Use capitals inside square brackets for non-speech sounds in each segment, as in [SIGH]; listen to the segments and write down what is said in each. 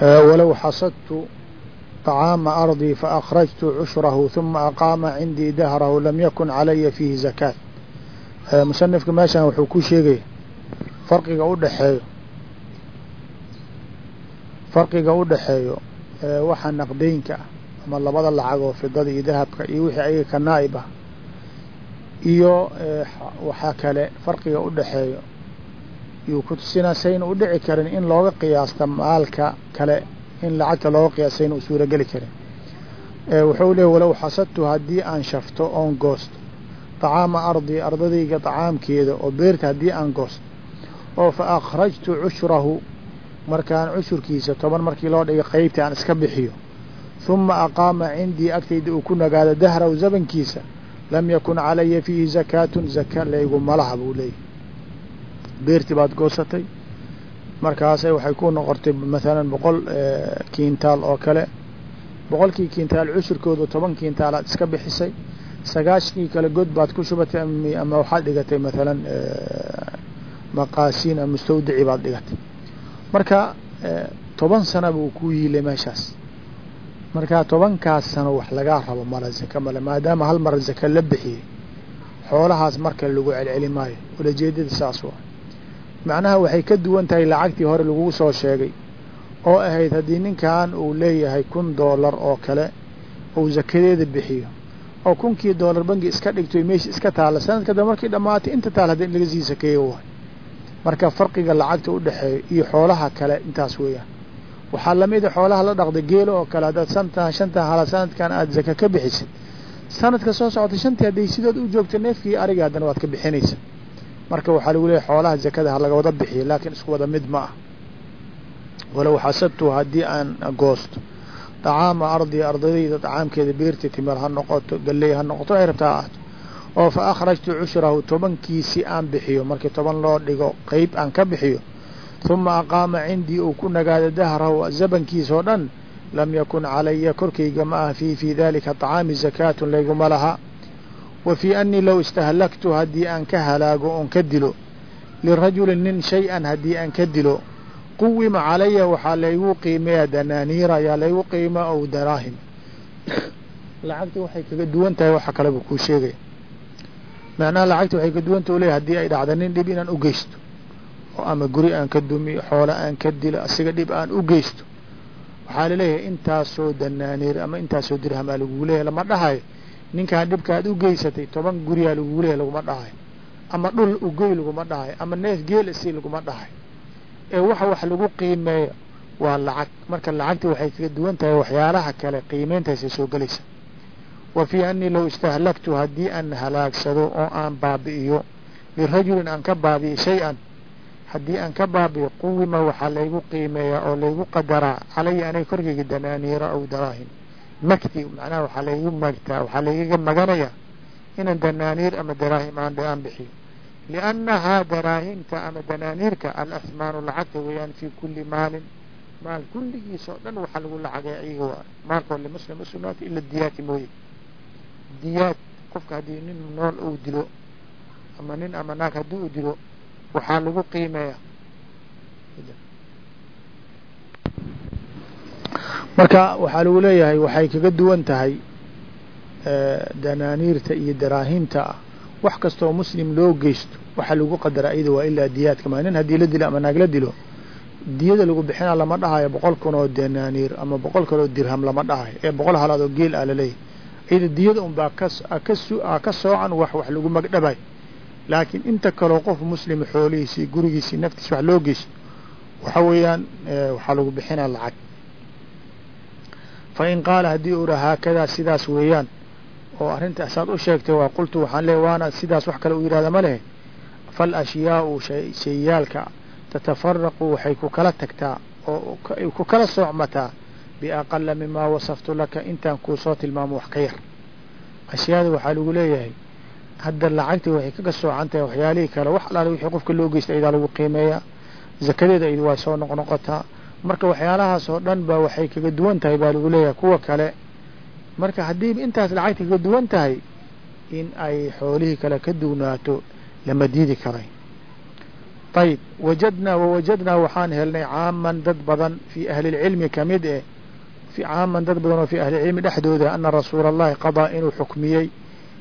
walow xasadtu طacaama ardii faakhrajtu cushrahu huma aqaama cindii dahrahu lam yakun calaya fiihi zakaat musanifka meeshan wuxuu ku sheegaya farqiga u dhexeeyo farqiga u dhexeeyo waxa naqdaynka ah ama labada lacag oo fidada iyo dahabka iyo wixii ayaga ka naa'ib ah iyo waxaa kale farqiga u dhexeeyo yuu ku tusinaa sayna u dhici karin in looga qiyaasta maalka kale in lacagta looga qiyaasta sayna u suurageli karin. Wuxuu leehy walow xasadtu haddii aan shafto oon goosto tacaama ardii ardadayga tacaamkeeda oo beerta haddii aan goosto oo fa akhrajtu cushrahu markaan cushurkiisa toban markii loo dhigay qeybta aan iska bixiyo uma aqaama cindii agtayda uu ku nagaado dahraw zabankiisa lam yakun calaya fiihi zakaatun zaka layguma laha buu leeyahy beertii baad goosatay. Markaasay waxay ku noqotay maalan boqol kiintaal oo kale. Boqolkii kiintaal cushurkooda toban kiintaalaad iska bixisay. Sagaashkii kale god baad ku shubatay ama waxaad dhigatay maalan maqaasiin ama mustawdici baad dhigatay. Marka toban sana buu ku yiilay meeshaas. Marka tobankaas sano wax lagaa rabo mala zaka male maadaama hal mar zaka la bixiyey xoolahaas markale lagu celceli maayo. Ulajeedada saas waa macnaha waxay ka duwan tahay lacagtii hore lagu soo sheegay oo ahayd haddii ninkan uu leeyahay kun doolar oo kale uu zakadeeda bixiyo oo kunkii doolar bangi iska dhigto meesha iska taalla sanadka dambe markii dhammaatay inta taal haddi in laga sii sakeeyo waay. Marka farqiga lacagta u dhexeeyo iyo xoolaha kale intaas weeyaan. Waxaa lamida xoolaha la dhaqda geelo oo kale haddaad santan shantan hala sanadkan aada zaka ka bixisid sanadka soo socotay shantii hadday sidood u joogto neefkii ariga haddana waad ka bixinaysa marka waxaa lagu leeyahy xoolaha zakada ha laga wada bixiyo laakiin isku wada mid ma ah walow xasadtu haddii aan goosto dacaama ardiya ardadayda dacaamkeeda beerta timir ha noqoto galley ha noqoto ay rabtaa ahto oo fa akhrajtu cushrahu tobankiisi aan bixiyo markii toban loo dhigo qeyb aan ka bixiyo uma aqaama cindii uu ku nagaado dahrahu zabankiis oo dhan lam yakun calaya korkayga ma ah fii fii daalika tacaami zakaatun layguma laha wa fii anii low istahlaktu haddii aan ka halaago oon ka dilo lirajuli nin shay-an haddii aan ka dilo quwima calaya waxaa laygu qiimeeya danaaniira ayaa laygu qiima ow daraahim [COUGHS] lacagta waxay kaga duwan tahay waxa kale buu kuu sheegaya macnaha lacagta waxay ka duwan taha u leeyahy haddii ay dhacda nin dhib inaan u geysto oo ama guri aan ka dumiyo xoolo aan ka dilo asiga dhib aan u geysto waxaa la leeyahay intaasoo danaaniir ama intaasoo dirhamaa lagugu leeyahy lama dhahayo ninkaan dhibka aad u geysatay toban guriyaa lagugu leeyahy laguma dhahayo ama dhul ugoy laguma dhahayo ama neef geel isi laguma dhahayo ee waxa wax lagu qiimeeyo waa lacag. Marka lacagta waxay kaga duwan tahay waxyaalaha kale qiimeyntaasay soo gelaysa. Wa fii anii low istahlaktu haddii aan halaagsado oo aan baabi'iyo lirajulin aan ka baabi'iyo shay-an haddii aan ka baabi'iyo quwima waxaa laygu qiimeeyaa oo laygu qadaraa calaya aniga korkayga danaaniira aw daraahim magti macnaha waxaa laygu magtaa waxaa laygaga maganayaa inaan danaaniir ama daraahim aan aan bixiyo liannahaa daraahimta ama danaaniirka alahmaanu lacagta weeyaan fii kulli maalin maal kulligiisa oo dhan waxaa lagu lacagay ayaga waa maalkoo limuslim usugnaatay ila diyaati mooye. Diyaad qofka haddii nin nool uu dilo ama nin ama naag haddii uu dilo waxaa lagu qiimeeya marka waxaa lagu leeyahay waxay kaga duwan tahay danaaniirta iyo daraahimta ah wax kastoo muslim loo geysto waxaa lagu qadaraa iyada waa ilaa diyaadka. Ma nin haddii la dilo ama naag la dilo diyada lagu bixinaa lama dhahayo boqol kun oo danaaniir ama boqol kun oo dirham lama dhahayo. Ee boqol halaad oo geel ah iyada diyada unbaa ka soocan wax wax lagu magdhabay laakiin inta kaloo qof muslim xoolihiisii gurigiisii naftiisa wax loo geysto waxa weeyaan waxaa lagu bixinaa lacag fa in qaala haddii dhaha haakadaa sidaas weeyaan oo arrinta saad u sheegtay waa qultu waxaan leeya waana sidaas wax kale u yihahda ma lehe fal ashyaau shayaalka tatafaraqu waxay ku kala tagtaa oo ku kala soocmataa biaqala mimaa wasaftu laka intaan kuu soo tilmaamo wax ka yar ashyaada waxaa lagu leeyahay hadda lacagtii waxay kaga soocan tahay waxyaalihii kale wax alaale wixii qofka loo geysta aydaa lagu qiimeeyaa zakadeeda ayd waa soo noqnoqotaa marka waxyaalahaas oo dhan ba waxay kaga duwan tahay baa lagu leeyahay kuwa kale. Marka haddii intaas lacagta kaga duwan tahay in ay xoolihii kale ka duwnaato lama diidi karay. Ayib wajadnaa wawajadnaa waxaan helnay caaman dad badan fii ahlilcilmi ka mid eh. Caaman dad badan oo fii ahli lcilmi dhexdooda ana rasuula allahi qadaa inuu xukmiyey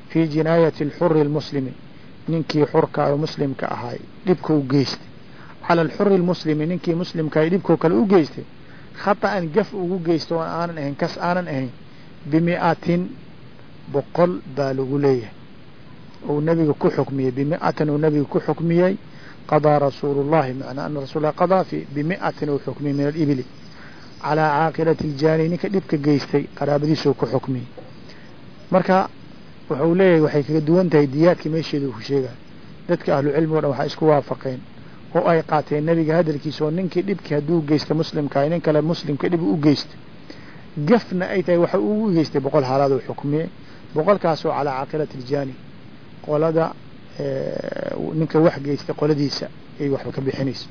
fii jinaayati alxuri almuslimi. Ninkii xurka ee muslimka ahay dhibkuu geystay cala alxuri almuslimi ninkii muslimka ay dhibkoo kale u geystay khata'an gaf ugu geysta oo aanan ahayn kas aanan ahayn bimi'atin boqol baa lagu leeyahay uu nebiga ku xukmiyey bimi'atan uu nebiga ku xukmiyey qadaa rasuulu llahi macnaa ana rasul llahi qadaa fi bimi'atin uu xukmiyey min alibili calaa caaqilati aljaani ninka dhibka geystay qaraabadiisuu ku xukmiyey marka wuxuu leeyahay waxay kaga duwan tahay diyaadka meesheeda uu sheegayo dadka ahlucilmi o dhan waxay isku waafaqeen oo ay qaateen nebiga hadalkiisa oo ninkii dhibkii hadduu geysta muslimka nin kale muslimka dhib u geystay. Gafna ay tahay waxa ugu geystay boqol haalaad uu xukmiyey boqolkaasoo calaa caaqilati iljaani qolada ninka wax geystay qoladiisa ay waxba ka bixinayso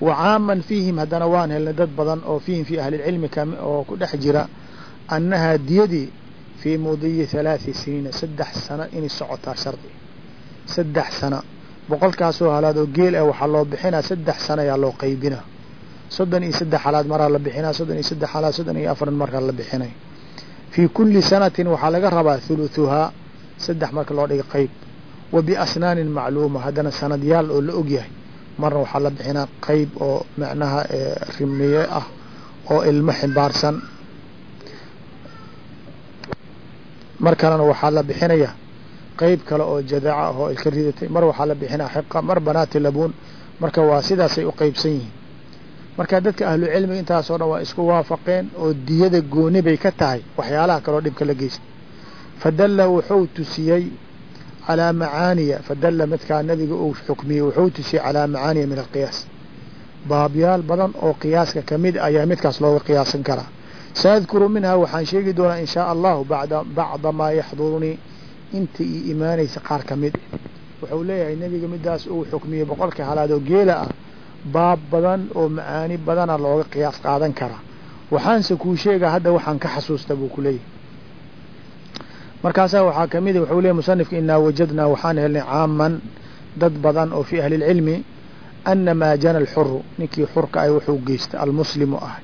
wa caaman fiihim haddana waan helnay dad badan oo fiihim fii ahli lcilmi oo ku dhex jira annahaa diyadii fii mudiyi halaaثi siniina saddex sano inay socotaa shardi. Saddex sana boqolkaasoo halaad oo geel ah waxaa loo bixinaa saddex sana ayaa loo qaybinaa soddon iyo saddex halaad maraa la bixinaa soddon iyo saddex halaad soddon iyo afar markaa la bixinay. Fii kuli sanatin waxaa laga rabaa thuluthuhaa saddex marka loo dhiga qayb. Wa biasnaanin macluuma haddana sanadyaal oo la ogyahay marna waxaa la bixinaa qayb oo macnaha rimiye ah oo ilmo ximbaarsan. Mar kalena waxaa la bixinaya qayb kale oo jadaca ah oo ilka ridatay. Mar waxaa la bixinaa xiqa mar banaati labuun marka waa sidaasay u qeybsan yihiin. Marka dadka ahlu cilmiga intaasoo dhan waa isku waafaqeen oo diyada gooni bay ka tahay waxyaalaha kaleo dhibka la geysta fadalla wuxuu tusiyey calaa macaaniya fadalla midkaa nabiga uu xukmiyey wuxuu tusiyey calaa macaaniya min alqiyaas. Baabyaal badan oo qiyaaska ka mid ayaa midkaas looga qiyaasan karaa. Saadkuru minhaa waxaan sheegi doonaa in shaa allahu bacda maa yaxdurunii inta ii imaanaysa qaar ka mid. Wuxuu leeyahay nebiga midaas uu xukmiyey boqolka halaad oo geela ah baab badan oo macaani badana looga qiyaas qaadan karaa waxaanse kuu sheegaa hadda waxaan ka xasuusta buu ku leeyahay. Markaasaa waxaa ka mid wuxuu leeyahy musanifka inaa wajadnaa waxaan helnay caaman dad badan oo fii ahli lcilmi ana maa jana alxuru ninkii xurka ay wuxuu geystay almuslimu ah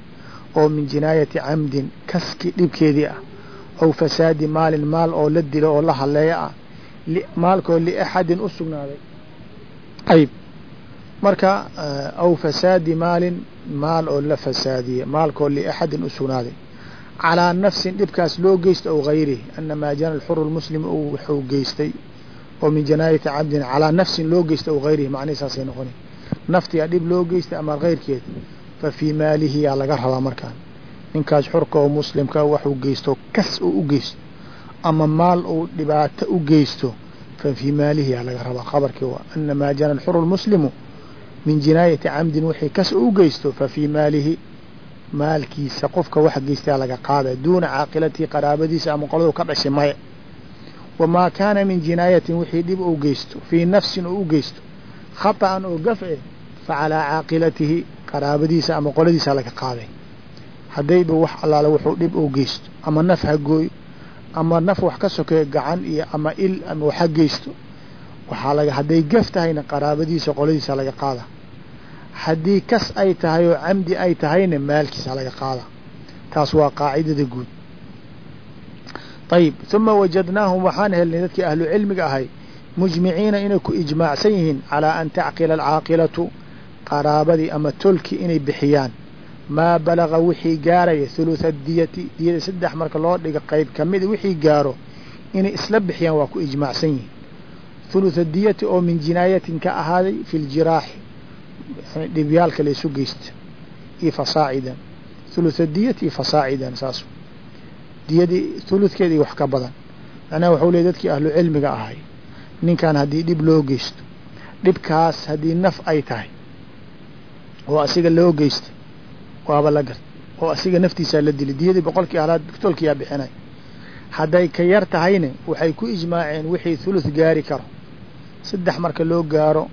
oo min jinaayati camdin kaski dhibkeedii ah aw fasaadi maalin maal oo la dilo oo la haleeyo ah maalkoo liaxadin u sugnaaday. Ayb marka aw fasaadi maalin maal oo la fasaadiye maalkoo liaxadin u sugnaaday. Calىa nafsin dhibkaas loo geysto aw gayrihi ana maa jana alxuru lmuslim wuxuu geystay. Oo min janaayati cabdin calىa nafsin loo geysto aw gayrihi macnihi saasay noqona naftiyaa dhib loo geystay ama keyrkeed fa fii maalihi yaa laga rabaa markaan ninkaas xurka oo muslimka waxuu geysto kas uu u geysto ama maal uu dhibaato u geysto fa fii maalihi yaa laga rabaa. Khabarkii waa ana maa jana alxuru lmuslimu min jinaayati camdin wixii kas uu u geysto fa fii maalihi maalkiisa qofka wax geystaa laga qaada duuna caaqilatihi qaraabadiisa ama qoladu ka dhashay maya wamaa kaana min jinaayatin wixii dhib uu geysto fii nafsin oo u geysto. Khaطa'an oo gaf eh fa calaa caaqilatihi qaraabadiisa ama qoladiisa laga qaaday haddayba wax allaale wuxuu dhib uu geysto ama naf ha gooy ama naf wax ka sokeeyo gacan iyo ama il ama wax ha geysto waxaa laga hadday gaf tahayna qaraabadiisa qoladiisa laga qaada. Haddii kas ay tahay oo camdi ay tahayna maalkiisa laga qaada. Taas waa qaacidada guud. Ayib uma wajadnaahum waxaan helnay dadkii ahlu cilmiga ahay mujmiciina inay ku ijmaacsan yihiin calaa an tacqila alcaaqilatu qaraabadii ama tolki inay bixiyaan maa balaga wixii gaaraya thulutha diyati diyada saddex marka loo dhiga qayb kamida wixii gaaro inay isla bixiyaan waa ku ijmaacsan yihiin. Thulutha diyati oo min jinaayatin ka ahaaday fi ljiraaxi dhibyaalka laysu geysta iyo fasaacidan. Thulutha diyati iyo fasaacidan saas. Diyadii thuludkeeda wax ka badan. Macnaha waxau leey dadkii ahlu cilmiga ahay ninkan haddii dhib loo geysto dhibkaas haddii naf ay tahay oo asiga loo geystay waaba la gart oo asiga naftiisaa la dilay diyadii boqolkii halaad tolkiyaa bixinay. Hadday ka yar tahayna waxay ku ijmaaceen wixii thuluth gaari karo. Saddex marka loo gaaro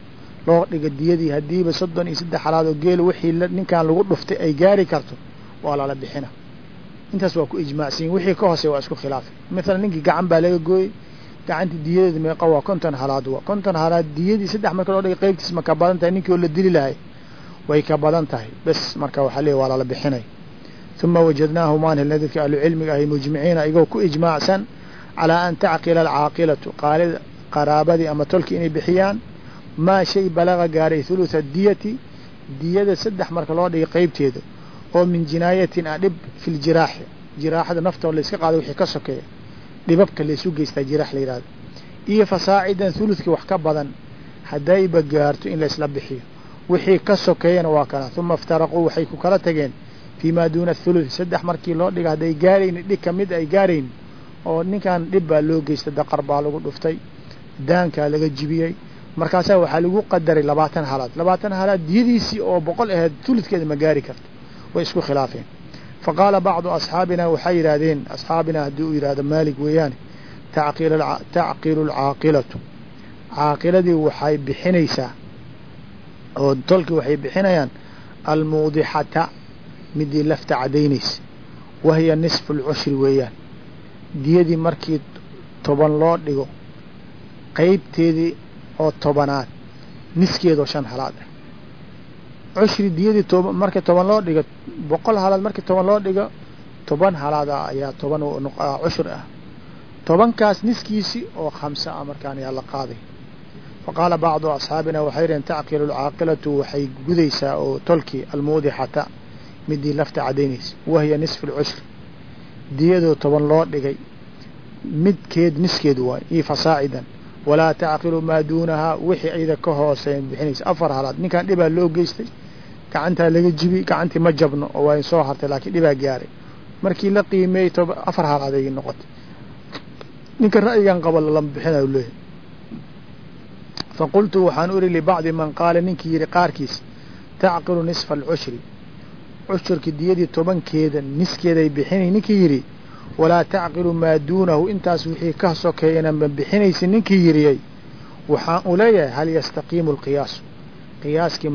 loo dhiga diyadii haddiiba soddon iyo saddex halaad oo wixii ninkan lagu dhuftay ay gaari karto waa lala bixina. Intaas waa ku ijmaacsanyin wixii ka hoosey waa isku khilaafay mathalan ninkii gacan baa laga gooyey. Gacanti diyadeeda meeqa waa konton halaad wa konton halaad. Diyadii saddex marka loo dhigay qaybtiis ma badan tahay ninkii oo la dili lahay way ka badan tahay. Bes marka waxaa leey waa lala bixinay. Uma wajadnaahu maan helna dadka ahlucilmiga ahay mujmiciina igoo ku ijmaacsan calaa an tacqila alcaaqilatu qaraabadii ama tolki inay bixiyaan maa shay balaga gaaray hulutha diyati diyada saddex marka loo dhigay qeybteeda oo min jinaayatin ah dhib fi ljiraaxi jiraaxada naftoo layska qaado wixii ka sokeeya dhibabka laysu geystaa jiraax la yihahdo iyo fasaacidan huludkii wax ka badan haddayba gaarto in laysla bixiyo wixii ka sokeeyana waa kana uma iftaraquu waxay ku kala tageen fii maa duuna thuluth. Saddex markii loo dhiga hadday gaarayni dhig ka mid ay gaarayn oo ninkan dhib baa loo geystay daqar baa lagu dhuftay daankaa laga jibiyey. Markaasaa waxaa lagu qadaray labaatan halaad. Labaatan halaad diyadiisii oo boqol aheyd huludkeeda ma gaari karto way isku khilaafeen. Fa qaala bacdu asxaabina waxay yidhaahdeen asxaabina haddii uu yidhahdo maalig weeyaane tacqilu alcaaqilatu caaqiladii waxay bixinaysaa oo tolkii waxay bixinayaan almuudixata midii lafta cadaynaysa wahiya nisfu alcushri weeyaan. Diyadii markii toban loo dhigo qeybteedii oo tobanaad niskeedoo shan halaad ah. Cushri diyadii markii toban loo dhigo boqol halaad markii toban loo dhigo toban halaad ah ayaa toban cushur ah tobankaas niskiisi oo khamsa ah markaan ayaa la qaaday fa qaala bacdu asxaabina waxay yidhaheen tacqilu alcaaqilatu waxay gudaysaa oo tolkii almuudixata midii lafta cadaynaysa wahiya nisfu alcushri diyadoo toban loo dhigay midkeed niskeed waay io fasaacidan walaa tacqilu maa duunahaa wixii ayda ka hooseyn bixinaysa afar halaad ninkan dhibaa loo geystay gacantaa laga jibi gacantii ma jabno oo waa soo hartay laakiin dhibaa gaaray markii la qiimeeyey afar halaad ay noqotay ninka ra'yigan qaba lama bixinayo leeyahy faqultu waxaan u ihi libacdi man qaala ninkii yihi qaarkiis tacqilu nisfa alcushri cushurki diyadii tobankeeda niskeeday bixinay ninkii yidhi walaa tacqilu maa duunahu intaas wixii ka sokeeyana ma bixinaysa ninkii yiriyey waxaan u leeyahay hal yastaqiimu alqiyaasu qiyaaskii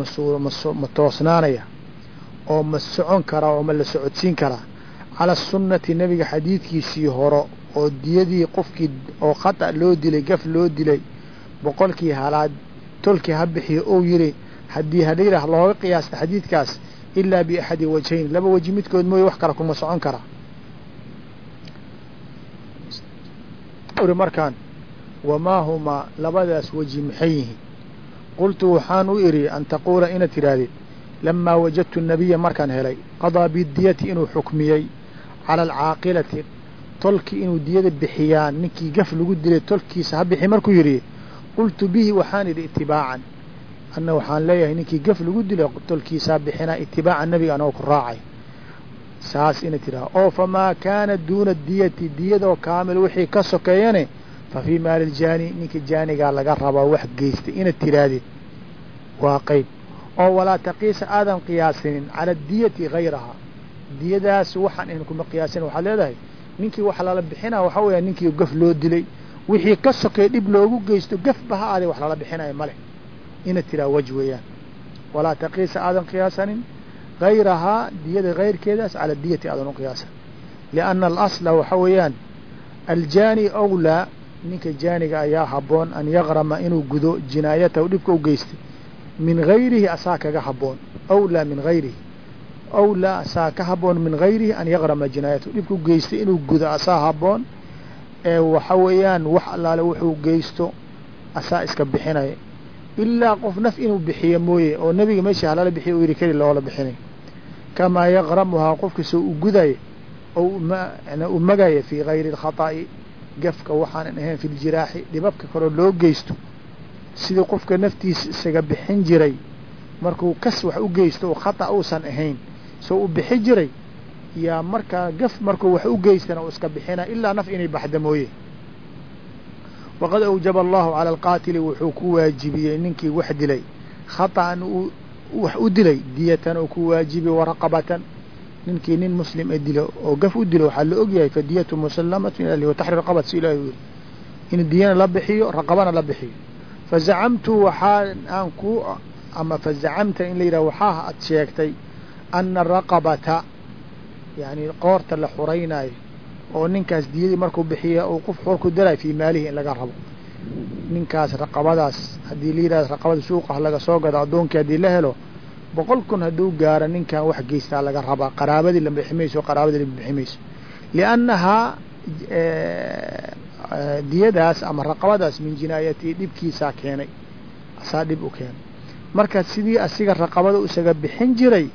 ma toosnaanaya oo ma socon karaa oo ma la socodsiin karaa cala sunnati nebiga xadiidkiisii horo oo diyadii qofkii oo khata loo dilay gaf loo dilay boqolkii halaad tolkii ha bixiyo ou yiri haddii hadhiirah looga qiyaasta xadiidkaas ilaa biaxadi wajhayn. Laba weji midkood mooye wax kale kuma socon karaa uri markaan wamaa humaa labadaas weji maxay yihiin? Qultu waxaan u idhi an taquula inaad tidhaahdid lamaa wajadtu nabiya markaan helay qadaa bidiyati inuu xukmiyey cala alcaaqilati tolkii inuu diyada bixiyaan ninkii gaf lagu dilay tolkiisa ha bixi. Markuu yidhi qultu bihi waxaan idhi itibaacan anna waxaan leeyahay ninkii gaf lagu dilay tolkiisaa bixinaa itibaaca nebiga anagoo ku raacay. Saas ina tidhaha oo famaa kaana duuna diyati diyadoo kaamil wixii ka sokeeyane fa fii maali ljaani ninkii jaanigaa laga rabaa wax geystay. Inaad tidhaahdid waa qeyb. Oo walaa taqiisa aadan qiyaasinin cala diyati hayrahaa diyadaas waxaan in kuma qiyaasin waxaad leedahay ninkii wax lala bixinaa waxaa weeya ninkii gaf loo dilay wixii ka sokeey dhib loogu geysto gafba ha aaday wax lala bixinayo male inaad tidhaha waj weeyaan. Walaa taqiisa aadan qiyaasanin hayrahaa diyada hayrkeedaas cala diyati aadan u qiyaasan. Lianna alasla waxa weeyaan aljaani awlaa ninka jaaniga ayaa habboon an yaqrama inuu gudo jinaayatahu dhibka u geystay min gayrihi asaa kaga habboon. Awlaa min gayrihi awlaa asaa ka habboon min gayrihi an yaqrama jinaayatahu dhibka u geystay inuu gudo asaa habboon ee waxa weeyaan wax allaale wuxuu geysto asaa iska bixinaya ilaa qof naf inuu bixiyo mooye oo nebiga meeshii halala bixiya u yidhi keli loola bixinay kamaa yaqramuhaa qofkiisoo u gudaya oo u magaya fii gayri alkhata'i gafka waxaanan ahayn fi ljiraaxi dhibabka kaloo loo geysto sidii qofka naftiisa isaga bixin jiray markuu kas wax u geysto oo khata uusan ahayn soo u bixi jiray yaa markaa gaf markuu wax u geystana uu iska bixina ilaa naf inay baxda mooye. Waqad awjaba allahu cala alqaatili wuxuu ku waajibiyey ninkii wax dilay khaطa'an wax u dilay diyatan uu ku waajibiyey waraqabatan ninkii nin muslim ee dilo oo gaf u dilo waxaa la ogyahay fadiyatu musalamatu ila wataxri raqabat si ilahi yiri. In diyana la bixiyo raqabana la bixiyo. Fazacamtu waxaa aan ku ama fazacamta in la yidhah waxaa ad sheegtay ana raqabata yani qoorta la xuraynaayo oo ninkaas diyadii markuu bixiya uu qof xor ku fii maalihi in laga rabo. Ninkaas raqabadaas haddii yidhahdo raqabada suuqah laga soo gado addoonkii haddii la helo boqol kun hadduu gaaro ninkan wax geystaa laga rabaa. Qaraabadii la bixi qaraabadii la bixi liannahaa diyadaas ama raqabadaas min jinaayatii dhibkiisaa keenay. Asaa dhib u keenay. Marka sidii asiga raqabada isaga bixin jiray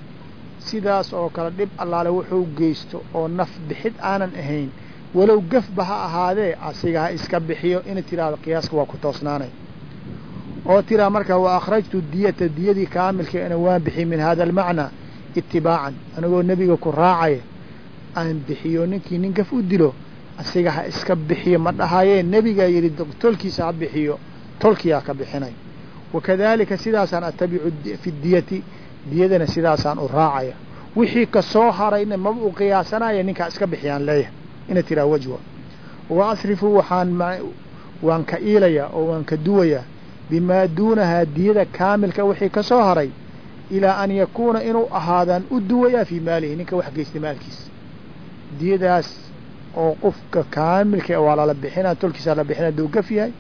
sidaas oo kale dhib allaale wuxuu geysto oo naf bixid aanan ahayn. Walow gafba ha ahaadee asiga ha iska bixiyo. Ina tiraahdo qiyaaska waa ku toosnaanay. Oo tiraa marka wa akhrajtu diyata diyadii kaamilka ina waan bixiy min hada almacnaa itibaacan anigoo nebiga ku raacaya aan bixiyo ninkii nin gaf u dilo asiga ha iska bixiyo. Ma dhahayee nebigaa yidhi tolkiisa ha bixiyo tolkiyaa ka bixinay. Wakadalika sidaasaan atabicu fi diyati diyadana sidaasaan u raacaya. Wixii ka soo harayna maba u qiyaasanaya ninkaa iska bixiyaan leeyahay. Ina tiraa wajwa. Wa asrifu waxaan waan ka iilayaa oo waan ka duwayaa bimaa duunahaa diyada kaamilka wixii ka soo haray ilaa an yakuuna inuu ahaadaan u duwayaa fii maalihi ninka wax geystay maalkiisa diyadaas oo qofka kaamilka waa lala bixina tolkiisa la bixina duu gaf yahay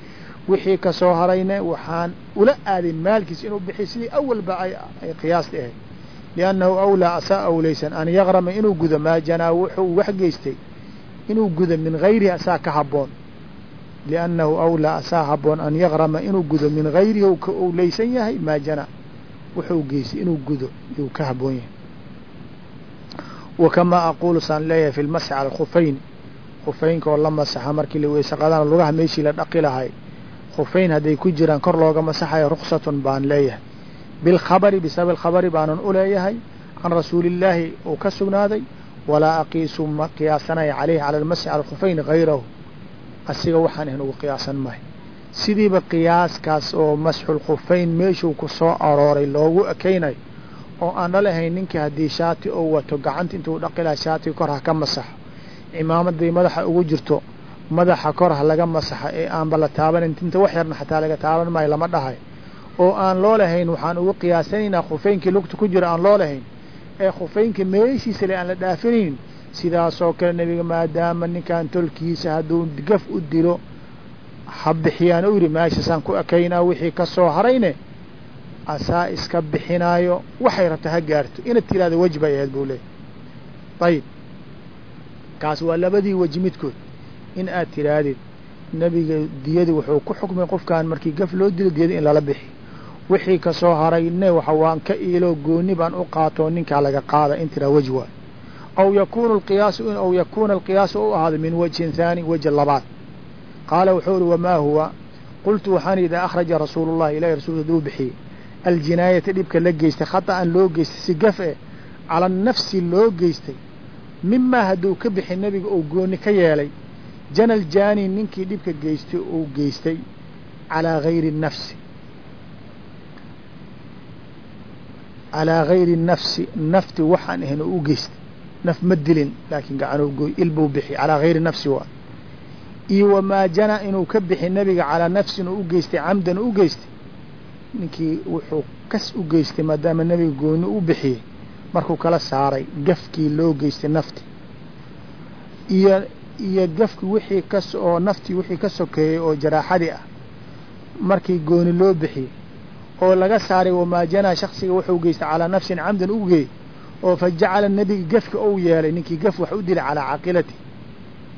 wixii ka soo harayna waxaan ula aaday maalkiisa inuu bixiy sidii awalba ay qiyaasta ahayd liannahu awlaa asaa awlaysan an yaqrama inuu gudo maa janaa wuxuu wax geystay inuu gudo min gayrihi asaa ka haboon liannahu awlaa asaa haboon an yaqrama inuu gudo min gayrihi u ka owlaysan yahay maa janaa. Wuxuu geystay inuu gudo yuu ka haboon yahay. Wa kamaa aquulu saan leeyahay fi lmasxi cala alkhufayn khufaynka oo la masaxa markii la weyse lugaha meeshii la dhaqi lahay khufayn hadday ku jiraan kor looga masaxayo ruksatun baan leeyahay. Bilkhabari bisabab alkhabari baanan u leeyahay can rasuulillaahi uu ka sugnaaday walaa aqiisu ma qiyaasanaya caleyhi cala almasxi cala gayrahu asiga waxaan ahayn ugu qiyaasan mahay. Sidiiba qiyaaskaas oo masxulkhufayn meeshuu ku soo arooray loogu ekeynayo oo aan dhalahayn ninkii haddii shaati ou wato gacanta intuu dhaqi laha kor ha ka masaxo. Cimaamaday madaxa ugu jirto madaxa kor ha laga masaxa ee aanba la taabanan tinta wax yarna xataa laga taaban maayo lama dhahay. Oo aan loo lahayn waxaan ugu qiyaasanaynaa khufaynkii lugta ku jira aan loo lahayn ee khufeynka meeshiisa le aan la dhaafinaynin sidaasoo kale nebiga maadaama ninkan tolkiisa hadduu gaf u dilo ha bixiyaan u yidhi meeshasaan ku ekaynaa wixii ka soo harayne asaa iska bixinaayo waxay rabta ha gaarto. Inaad tiraahdo weji bay ahayd buu leeyay ayib kaas waa labadii weji midkood in aad tiraahdeed nebiga diyada wuxuu ku xukmay qofkan markii gaf loo dilo diyada in lala bixi. Wixii ka soo waxa waan ka iilo gooni baan u qaatoo ninkaa laga qaada in tiraa weji waay. Aw yakunu alqiyaasu aw yakuuna alqiyaasu u ahaado min wajhin haani weji labaad. Qaala wuxuu ihi wamaa huwa? Qultu waxaan idaa akhraja rasuulu llahi ilahi rasulka haduu bixiyey. Aljinaayata dhibka la geystay khata'an loo geystay si gaf e cala nafsi loo geystay. Mimaa hadduu ka bixi nebiga uu gooni ka yeelay janal jaani ninkii dhibka geystay uu geystay calaa gayri nafsi. Calaa gayri nafsi nafti waxaan ahayn oo u geystay. Naf ma dilin laakiin gacanuu gooy ilbuu bixi. Calaa gayri nafsi waa. Iyo wamaa jana inuu ka bixi nebiga calaa nafsin u geystay camdan u geystay. Ninkii wuxuu kas u geystay maadaama nebiga gooni u bixiyey markuu kala saaray gafkii loo geystay nafti. Iyo iyo gafki wixii kas oo naftii wixii ka sokeeyey oo jaraaxadii ah. Markii gooni loo bixiyey oo laga saaray wamaa janaa shaksiga wuxuu geystay calaa nafsin camdan u geey. Oo fa jacala nebiga gafka ou yeelay ninkii gaf wax u dilay calaa caaqilati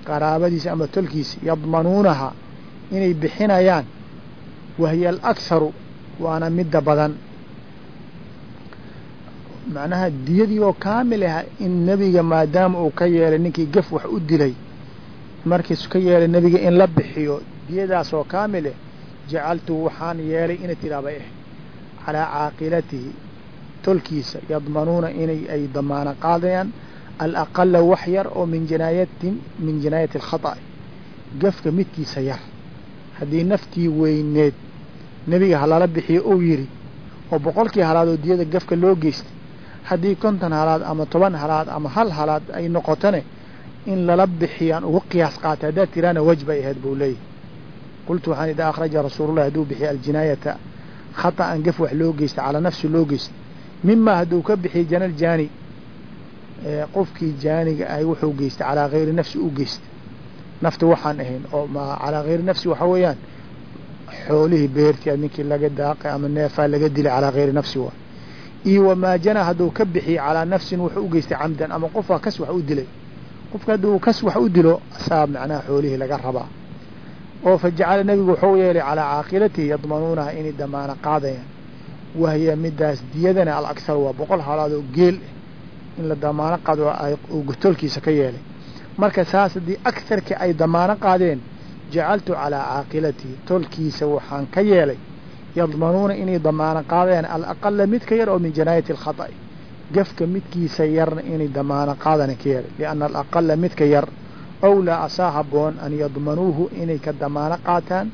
qaraabadiisa ama tolkiisa yadmanuunaha inay bixinayaan wahiya alakharu waana midda badan. Macnaha diyadii oo kaamil ah in nebiga maadaama uu ka yeelay ninkii gaf wax u dilay markiisu ka yeelay nebiga in la bixiyo diyadaas oo kaamil ah jacaltu waxaan yeelay inay tidhaa bay ahayd calaa caaqilatihi tolkiisa yadmanuuna inay ay damaano qaadayaan alaqala wax yar oo min jinaayatin min jinaayati alkhata'i gafka midkiisa yar. Haddii naftii weyneed nebiga halala bixiyo uu yidhi oo boqolkii halaad oo diyada gafka loo geystay haddii konton halaad ama toban halaad ama hal halaad ay noqotone in lala bixiyaan ugu qiyaas qaatay haddaad tiraana wej bay ahayd buu leeyahy qultu waxaan idaa akhraja rasuulullahi hadduu bixiya aljinaayata khata'an gaf wax loo geystay calaa nafsi loo geystay. Mimaa hadduu ka bixiya janal jaani qofkii jaaniga ahy wuxuu geystay calaa gayri nafsi u geystay. Nafta waxaan ahayn oo calaa gayri nafsi waxa weeyaan xoolihii beertii ninkii laga daaqay ama neefaa laga dilay calaa gayri nafsi waay iyo wamaa janaa hadduu ka bixiyey calaa nafsin wuxuu u geystay camdan ama qofaa kas wax u dilay qofka hadduu kas wax u dilo asaa macnaha xoolihii laga rabaa oo fa jacala nebigu wuxuu yeelay calaa caaqilatihi yadmanuunaha inay damaano qaadayaan. Wahiya midaas diyadana alakthar waa boqol halaadoo geel in la damaano qaado uu gutolkiisa ka yeelay. Marka saas haddii agharkii ay damaano qaadeen jacaltu calaa caaqilatihi tolkiisa waxaan ka yeelay yadmanuuna inay damaano qaadayaan alaqala midka yar oo min janaayati alkhata'i gafka midkiisa yarna inay damaano qaadana ka yeelay lianna alaqala midka yar awlaa asaa haboon an yadmanuuhu inay ka damaano qaataan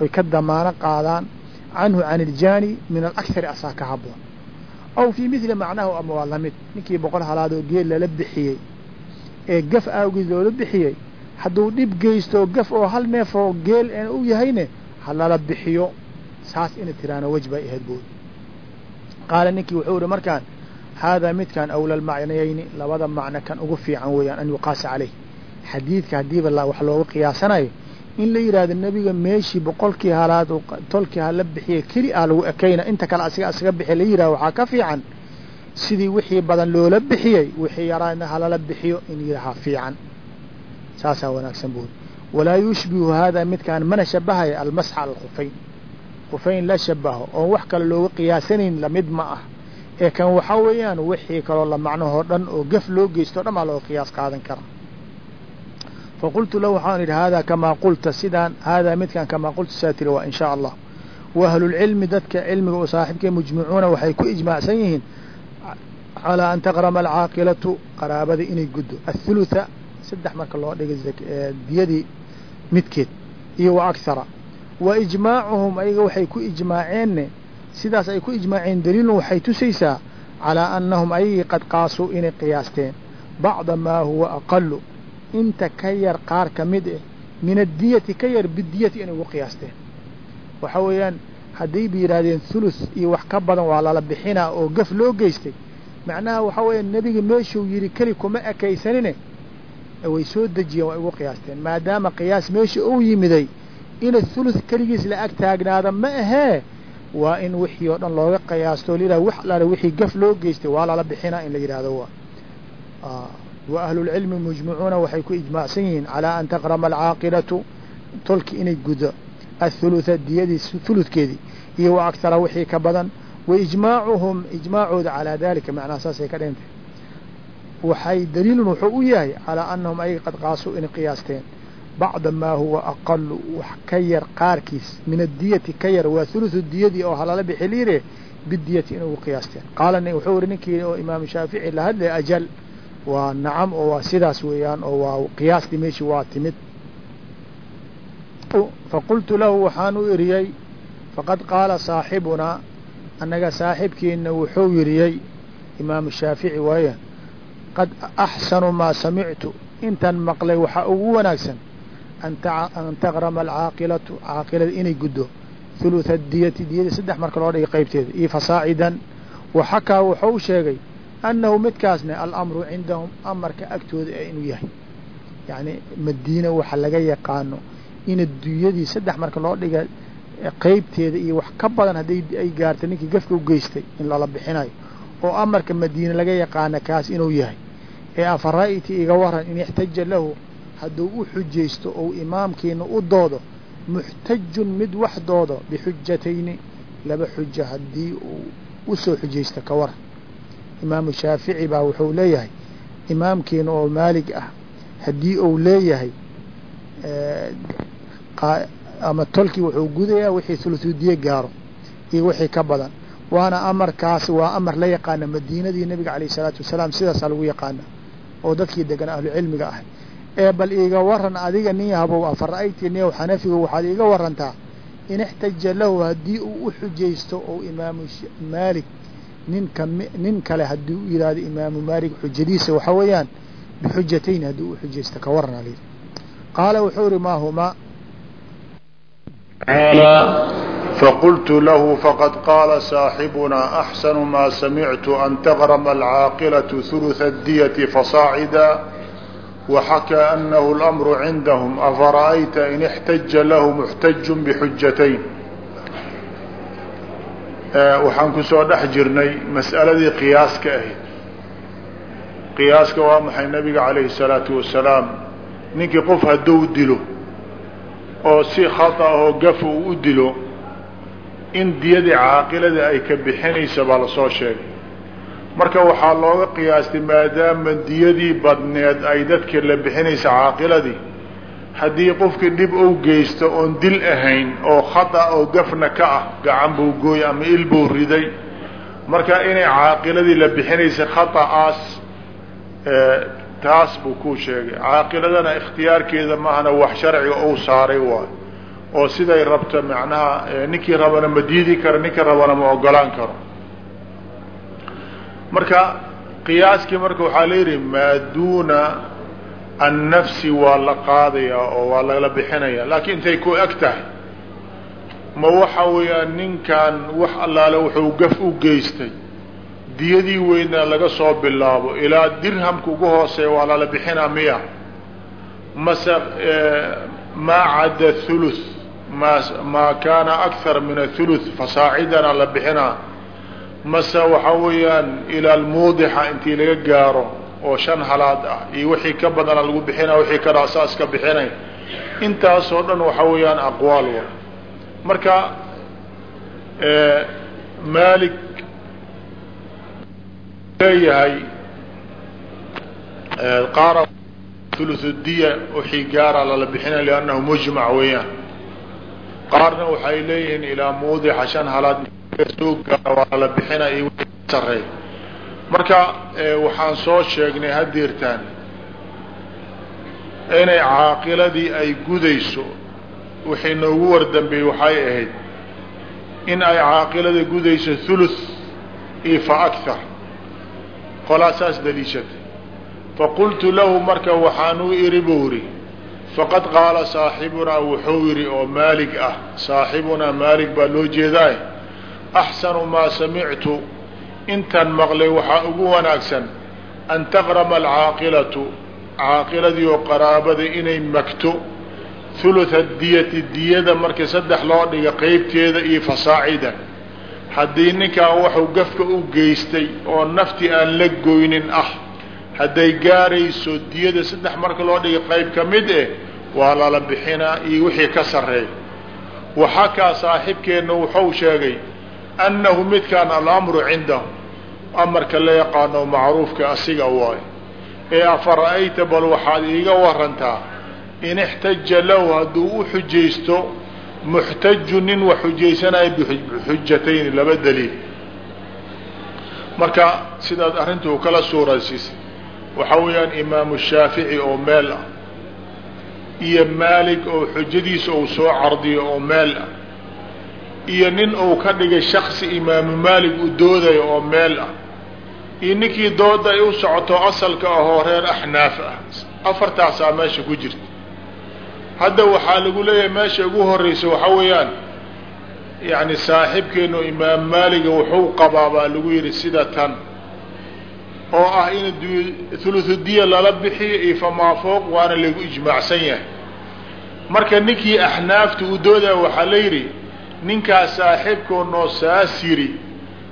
oy ka damaano qaadaan canhu can iljaani min alakhari asaa ka haboon aw fii midli macnahu ama waa la mid ninkii boqol halaadoo geel lala bixiyey ee gaf aawgeed loola bixiyey hadduu dhib geysto gaf oo hal neef oo geel u yahayne ha lala bixiyo. Saas ina tiraana wej bay ahayd bood qaala ninkii wuxuu ihi markaan haadaa midkaan awla lmacnayayni labada macno kan ugu fiican weeyaan an yuqaasa caleyh xadiidka haddiiba wax looga qiyaasanayo in la yidhaahdo nebiga meeshii boqolkii halaad tolkii hala bixiyey keli ah lagu ekayna inta kale asiga asaga bixiy la yidhahdo waxaa ka fiican sidii wixii badan loola bixiyey wixii yaraana halala bixiyo in yidhahaa fiican saasaa wanaagsan buuri walaa yushbihu haadaa midkaan mana shabahaya almasxa alkhufayn khufayn la shabaho oon wax kale looga qiyaasanayn la mid ma ah ee kan waxaa weeyaan wixii kaloo la macnahoo dhan oo gaf loo geysto o dhan baa looga qiyaas qaadan karaa. Faqultu lahu waxaan idhi haadaa kamaa qulta sidaan haadaa midkaan kamaa qulta saa tiri waa in shaa allah. Wa ahlulcilmi dadka cilmiga oo saaxiibkee mujmicuuna waxay ku ijmaacsan yihiin calaa an taqrama alcaaqilatu qaraabada inay guddo. Athulutha saddex marka loo dhigay diyadii midkeed iyo wa akhara wa ijmaacuhum ayaga waxay ku ijmaaceenne sidaas ay ku ijmaaceen daliilun waxay tusaysaa calaa annahum ayagii qad qaasuu inay qiyaasteen. Bacda maa huwa aqalu inta ka yar qaar ka mid ah min addiyati ka yar bidiyati inay ugu qiyaasteen. Waxa weeyaan hadday ba yidhaahdeen thuluth iyo wax ka badan waa lala bixinaa oo gaf loo geystay. Macnaha waxaa weeya nebiga meeshuu yidhi keli kuma ekaysanine. Way soo dejiyeen way ugu qiyaasteen. Maadaama qiyaas meesha uu yimiday ina thuluth keligiis la ag taagnaada ma ahee waa in wixii oo dhan looga qiyaasto layidhah wax alaale wixii gaf loo geystay waa lala bixinaa in la yidhahdo waa. Wa ahlulcilmi mujmicuuna waxay ku ijmaacsan yihiin calaa an taqrama alcaaqilatu tolki inay gudo athulutha diyadii thuludkeedii iyo wa akhara wixii ka badan. Wa ijmaacuhum ijmaacooda calaa dalika macnaha saasay ka dhintay waxay daliilun wuxuu u yahay calaa annahum ayaga qad qaasuu inay qiyaasteen bacda maa huwa aqalu wax ka yar qaarkiis min addiyati ka yar waa thuluthu diyadii oo halala bixi liire bidiyati inay ugu qaala wuxuu ihi ninkii oo imaamu shaafici la hadlay ajal. Waa nacam oo waa sidaas weeyaan oo waa qiyaastii meeshii waa timid. Faqultu lahu waxaan u iriyey faqad qaala saaxibunaa annaga saaxibkiina wuxuu yiriyey imaamu shaafici waaya qad axsanu maa samictu intan maqlay waxaa ugu wanaagsan an taqrama alcaaqilatu caaqilada inay guddo thulutha diyati diyadii saddex marka loo dhigay qaybteeda iyo fasaacidan waxakaa wuxuu sheegay annahu midkaasna alamru cindahum amarka agtooda ee inuu yahay yacni madiina waxa laga yaqaano ina diyadii saddex marka loo dhiga qeybteeda iyo wax ka badan hadday ay gaarta ninkii gafka u geystay in lala bixinayo oo amarka madiine laga yaqaana kaas inuu yahay ee afara'iti iga waran in ixtaja lahu hadduu u xujaysto ou imaamkiina u doodo muxtajun mid wax doodo bixujatayni laba xujo haddii uu u soo xujaysto ka waran. Imaamu shaafici baa wuxuu leeyahay imaamkiina oo maalig ah haddii uu leeyahay ama tolkii wuxuu gudayaa wixii thuluthudiye gaaro iyo wixii ka badan. Waana amarkaas waa amar la yaqaana madiinadii nabiga alayh isalaatu wasalaam sidaasaa lagu yaqaana oo dadkii degan ahlucilmiga ah ee bal iiga waran adiga nin yahabow afara'ayti xanafigu waxaad iiga warantaa in ixtaja lahu haddii uu u xujaysto ou imaamu maalik ninka nin kale haddii u yidhaahdo imaamu maalik xujadiisa waxa weeyaan bixujatayn haddii u xujaysto ka waran alayidhi qaala wuxuu ihi maa humaa? Qaala faqultu lahu faqad qaala saaxibunaa axsanu maa samictu an tagrama alcaaqilatu huluha adiyati fasaacida waxakaa anahu اlamru cindahum afara'ayta in اxtaja lahu muxtaju bxujatayn waxaan kusoo dhex jirnay mas'aladii qiyaaska ahayd qiyaaska waa maxay nabiga calayhi الsalaatu wasalaam ninkii qof hadduu dilo oo si khata oo gafa uu u dilo in diyadii caaqilada ay ka bixinaysa baa lasoo sheegay marka waxaa looga qiyaastay maadaama diyadii badneed ay dadka la bixinaysa caaqiladii haddii qofkii dhib ou geysto oon dil ahayn oo khata oo gafna ka ah gacan buu gooy ama il buu riday. Marka inay caaqiladii la bixinaysa khata'aas taas buu kuu sheegay. Caaqiladana ikhtiyaarkeeda maahana wax sharciga ou saaray waay oo siday rabto macnaha ninkii rabana ma diidi karo ninkii rabana ma ogolaan karo marka qiyaaskii marka waxaa la yidhi maa duuna annafsi waa la qaadayaa oo waa lala bixinaya. Laakiin intay ku eg tahay ma waxa weeyaan ninkan wax allaale wuxuu gaf u geystay. Diyadii weynaa laga soo bilaabo ilaa dirhamka ugu hooseeya waa lala bixinaa miya. Mase maa cadda thuluth ma maa kaana akthar min athuluth fasaacidana la bixinaa mase waxaa weeyaan ilaa almuudixa intii laga gaaro oo shan halaad ah iyo wixii ka badana lagu bixinaya wixii ka raasaas ka bixinay. Intaasoo dhan waxa weeyaan aqwaal wa marka maalik leeyahay qaara thuluthudiya wixii gaara lala bixinaya liannahu mujmac weeyaan. Qaarna waxay leeyihiin ilaa muudixa shan halaad waa lala bixinaya iyo sareey marka waxaan soo sheegnay hadeertaan inay caaqiladii ay gudayso wixii noogu wardambeeyey waxay ahayd in ay caaqilada gudayso thuluth iyo fa akthar. Qolaa saas daliishatay faqultu lahu marka waxaanuu iri buu faqad qaala saaxibunaa wuxuu yidhi oo maalig ah saaxibunaa maalig baa loo jeedaay axsanu maa samictu intaan maqlay waxaa ugu wanaagsan an taqrama alcaaqilatu caaqiladii oo qaraabada inay magto hulutha diyati diyada markii saddex loo dhiga qeybteeda iyo fasaacidan haddii ninkaan waxuu gafka u geystay oo nafti aan la goynin ah hadday gaarayso diyada saddex marka loo dhiga qayb ka mid eh waa lala bixinaa iyo wixii ka sarreey waxakaa saaxibkeenna wuxuu sheegay annahu midkaan alamru cindahu amarka la yaqaano macruufka asiga waayo ee afara'ayta bal waxaad iiga warantaa in ixtaja lahu hadduu u xujaysto muxtaju nin wax xujaysanayo bixujatayni laba daliil marka sidaad arrintuu kala suuraysiisay waxaa weeyaan imaamu shaafici oo meel ah iyo maalig oo xujadiisa uu soo cardiyo oo meel ah iyo nin uu ka dhigay shaksi imaamu maalig u doodayo oo meel ah. Iyo ninkii dooda ay u socoto asalka ahoo reer axnaaf ah. Afartaasaa meesha ku jirta. Hadda waxaa lagu leeyahay meesha ugu horeysa waxaa weeyaan yani saaxibkeenu imaam maaliga wuxuu qabaa baa lagu yihi sida tan oo ah in thuluthudiya lala bixiyo iyo famaa fooq waana lagu ijmaacsan yahay. Marka ninkii axnaafta u doodaya waxaa la yidhi ninkaas saaxiibkoo saas yiri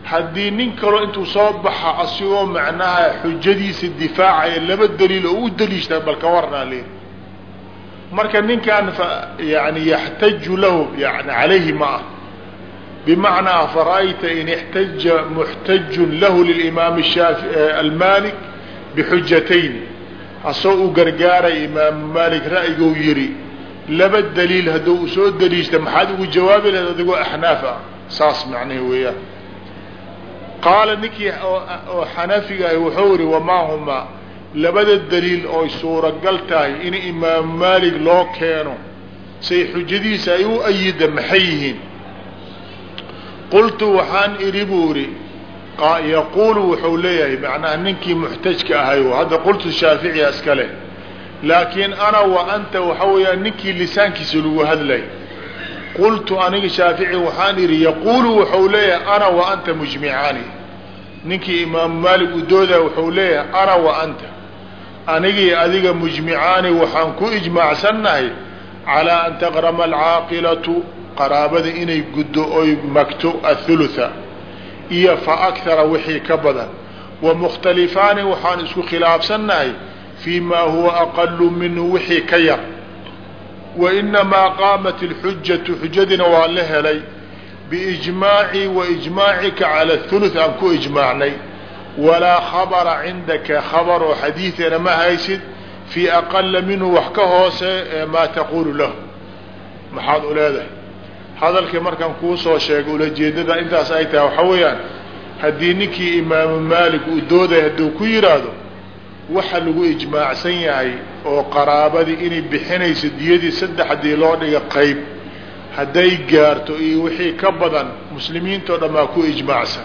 haddii nin kaloo intuu soo baxa asigoo macnaha xujadiisa difaacaya laba daliil oo u daliishtaa balka warnaa layidhi marka ninkan yani yaxtaju lahu yani calayhi ma ah. Bimacnaa fara'ayta in ixtaja muxtajun lahu lilimaam almalik bixujatayn. Asoo u gargaaray imaamu malik ra'yigou yidhi laba daliil hadduu u soo daliishta maxaad ugu jawaabi lahayd adigoo axnaaf ah saas macnihi weeyaan. Qaala ninkii oo xanafiga ahi wuxuu yihi wamaa huma? Labada daliil ooy suuragal tahay in imaamu maalik loo keeno say xujadiisa ay u ayida maxay yihiin? Qultu waxaan idhi buu idhi yaquulu wuxuu leeyahay macnaha ninkii muxtajka ahay hadda qultu shaaficiya iska leh laakiin ana wa anta waxa weeyaan ninkii lisaankiisa lagu hadlay. Qultu aniga shaafici waxaan idhi yaquulu wuxuu leeyahay ana wa anta mujmicaani. Ninkii imaamu maalik u doodaya wuxuu leeyahay ana wa anta. Anigii adiga mujmicaani waxaan ku ijmaacsannahay calaa an taqrama alcaaqilatu qaraabada inay guddo oy magto athulutha iyo fa akhara wixii ka badan. Wa mukhtalifaani waxaan isku khilaafsannahay fii maa huwa aqalu minhu wixii ka yar. Wa inamaa qaamat alxujatu xujadina waa la helay biijmaaci wa ijmaacika cala thuluth aan ku ijmaacnay. Walaa khabara cindaka khabar oo xadiideena ma haysid fii aqala minhu wax ka hoose ee maa taquulu lahu. Maxaad u leedahay? Hadalkii markaan kuu soo sheegay ulajeedada intaas ay tahay waxaa haddii ninkii imaamu maalik uu dooday hadduu ku yidhaahdo waxa lagu ijmaacsan yahay oo qaraabadii inay bixinayso diyadii saddex haddii loo dhiga qayb hadday gaarto iyo wixii ka badan muslimiintao dhan baa ku ijmaacsan.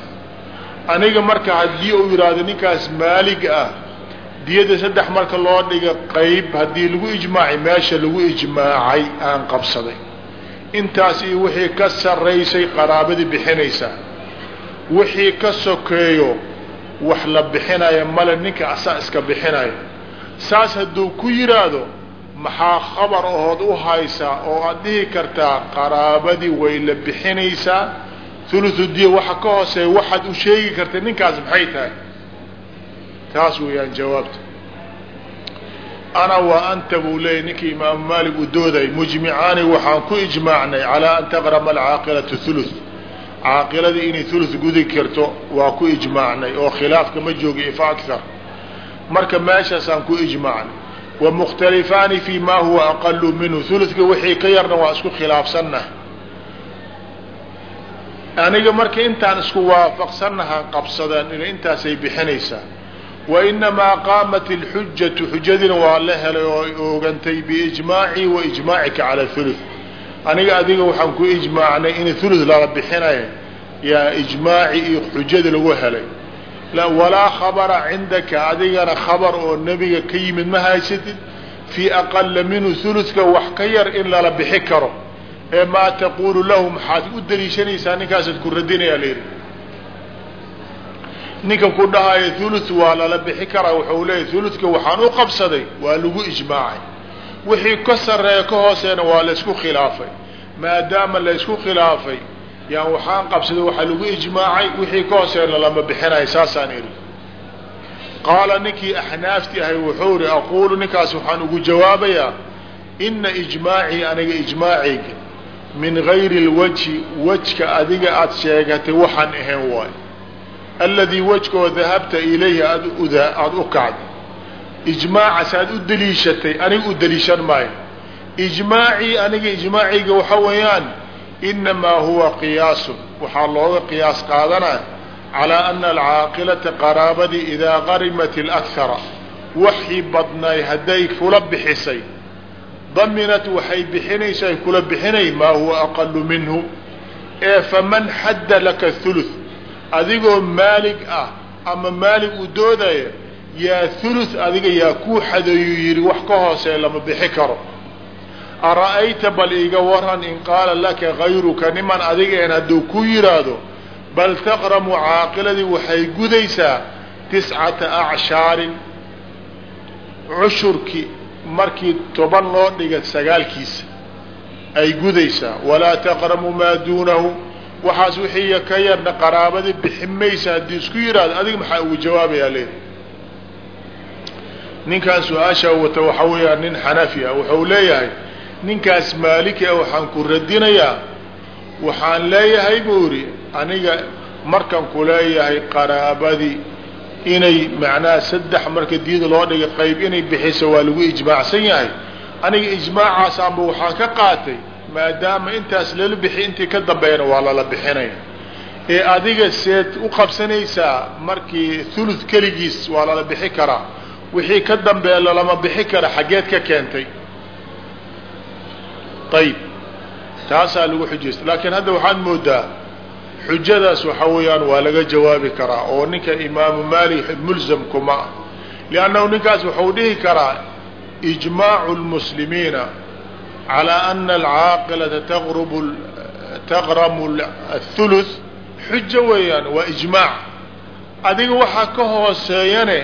Aniga marka haddii uu yidhaahdo ninkaas maalig ah diyada saddex marka loo dhiga qayb haddii lagu ijmaacay meesha lagu ijmaacay aan qabsaday. Intaas iyo wixii ka sarraysay qaraabadii bixinaysaa wixii ka sokeeyo wax la bixinaya male ninka asaa iska bixinaya saas hadduu ku yidhaahdo maxaa khabar ahood u haysaa oo aad dhihi kartaa qaraabadii way la bixinaysaa? Thuluthu diya waxa ka hooseeya waxaad u sheegi karta ninkaas maxay tahay? Taas weeyaan jawaabta ana wa anta buu leeyay ninkii imaamu maalik uu dooday mujmicaani waxaan ku ijmaacnay calaa an taqrama alcaaqilatu thuluth caaqiladii inay thuluth gudi karto waa ku ijmaacnay oo khilaafka ma jooga ifa akthar. Marka meeshaasaan ku ijmaacnay wa mukhtalifaani fi ma huwa aqalu minhu. Thuluthka wixii ka yarna waa isku khilaafsanna. Aniga marka intaan isku waafaqsannaha qabsadeen ina intaasay bixinaysaa wainamaa qaamat alxujatu xujadiina waa la helay oo ay oogantay biijmaacii wa ijmaacika cala thuluth aniga adiga waxaan ku ijmaacnay in thuluth lala bixinaya yaa ijmaaci iyo xujada lagu helay. Walaa khabara cindaka adigana khabar oo nebiga ka yimid ma haysatid. Fii aqala minhu thuluthka wax ka yar in lala bixi karo. Ee maa taquulu lahu maxaad u daliishanaysaa ninkaasaad ku radinaya layidhi ninkan ku dhahayo thuluth waa lala bixi karaa wuxuu leeyahy thuluthka waxaan u qabsaday waa lagu ijmaacay wixii ka sarreeya ka hooseena waa laysku khilaafay. Maadaama laysku khilaafay yaan waxaan qabsaday waxaa lagu ijmaacay wixii ka hooseena lama bixinayo saasaan idhi. Qaala ninkii axnaafti ahay wuxuu ihi aquulu ninkaas waxaan ugu jawaabayaa ina ijmaacii aniga ijmaacayga min gayri lwajhi wejka adiga aada sheegatay waxaan ahayn waayo alladii wejkoo dahabta ilayhi aada u kacday ijmaacaas aad u daliishatay aniga u daliishan maayo. Ijmaacii aniga ijmaaciyga waxa weeyaan inamaa huwa qiyaasun waxaa looga qiyaas qaadanaya calaa ana alcaaqilata qaraabadii idaa qarimat alakhara waxii badnaay hadday kula bixisay. Daminat waxay bixinaysaa ay kula bixinay maa huwa aqalu minhu ee faman xadda laka thuluth adigoo maalig ah ama maalig uu doodaya yaa thuluth adiga yaa kuu xadeeyuu yidhi wax ka hoosee lama bixi karo. Ara'ayta bal iga waran in qaala laka gayruka niman adigeen hadduu ku yidhaahdo bal taqramu caaqiladii waxay gudaysaa tiscata acshaarin cushurkii markii toban loo dhiga sagaalkiisa ay gudaysaa. Walaa taqramu maa duunahu waxaas wixii ka yarna qaraabadii bixin maysa haddii isku yidhaahdo adiga maxaa ugu jawaabayaa leedi ninkaan su'aashaa wata waxaa weeyaan nin xanafi ah wuxuu leeyahay ninkaas maaliki ah waxaan ku radinayaa waxaan leeyahay buu idhi aniga markan ku leeyahay qaraabadii inay macnaha saddex marka diida loo dhigay qayb inay bixiso waa lagu ijmaacsan yahay. Aniga ijmaacaas amba waxaan ka qaatay maadaama intaas lala bixi intii ka dambeeyana waa lala bixinaya. Ee adiga seed u qabsanaysaa markii thuluth keligiis waa lala bixi karaa wixii ka dambeeya lalama bixi kara xaggeed ka keentay. Ayib taasaa lagu xujaysta laakiin hadda waxaad moodaa xujadaas waxa weeyaan waa laga jawaabi karaa oo ninka imaamu maalik mulzamkuma ah. Liannahu ninkaas wuxuu dhihi karaa ijmaacu lmuslimiina calaa ana alcaaqilata taqrubu taqramu athuluth xuja weeyaan waa ijmaac. Adiga waxaa ka hooseeyane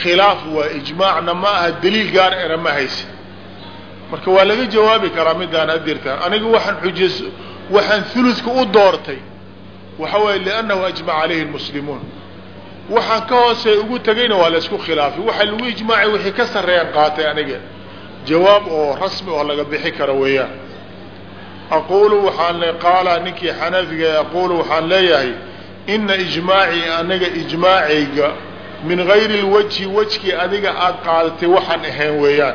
khilaaf waa ijmaacna ma aha daliil gaar era ma haysa marka waa laga jawaabi karaa midaan hadirtaan aniga waxaan xujas waxaan thuluthka u doortay. Waxa weeye liannahu ajmaca calayhi lmuslimuun waxaan ka hooseeya ugu tegayna waa la isku khilaafay waxa lagu ijmaacay wixii ka sarreeyaan qaatay aniga. Jawaab oo rasmi oo laga bixi karo weeyaan. Aquulu waxaan le qaala ninkii xanafiga aquulu waxaan leeyahay ina ijmaacii aniga ijmaacayga min gayri lwajhi wejkii adiga aada qaadatay waxaan ahayn weeyaan.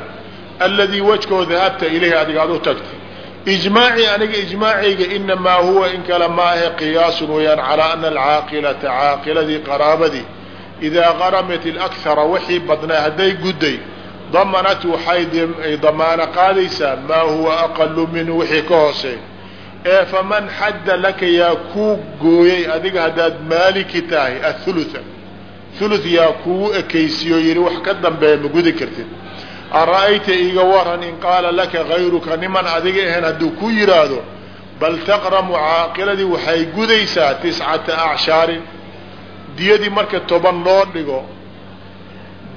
Alladii wejkoo dahabta ilayhi adiga aad u tagtay. Ijmaacii aniga ijmaacayga inamaa huwa in kale ma ahe qiyaasun weeyaan calaa ana alcaaqilata caaqiladii qaraabadii idaa qaramat ilakhara wixii badnaa hadday gudday damanat waxay damaano qaadaysaa maa huwa aqalu minhu wixii ka hooseey ee faman xadda laka yaa kuu gooyey adiga haddaad maaliki tahay athulutha thuluth yaa kugu ekaysiyo yidhi wax ka dambeeya ma gudi kartid. Ara'ayta iga waran in qaala laka gayruka niman adiga ahayn hadduu ku yidhaahdo bal taqramu caaqiladii waxay gudaysaa tiscata acshaarin. Diyadii marka toban loo dhigo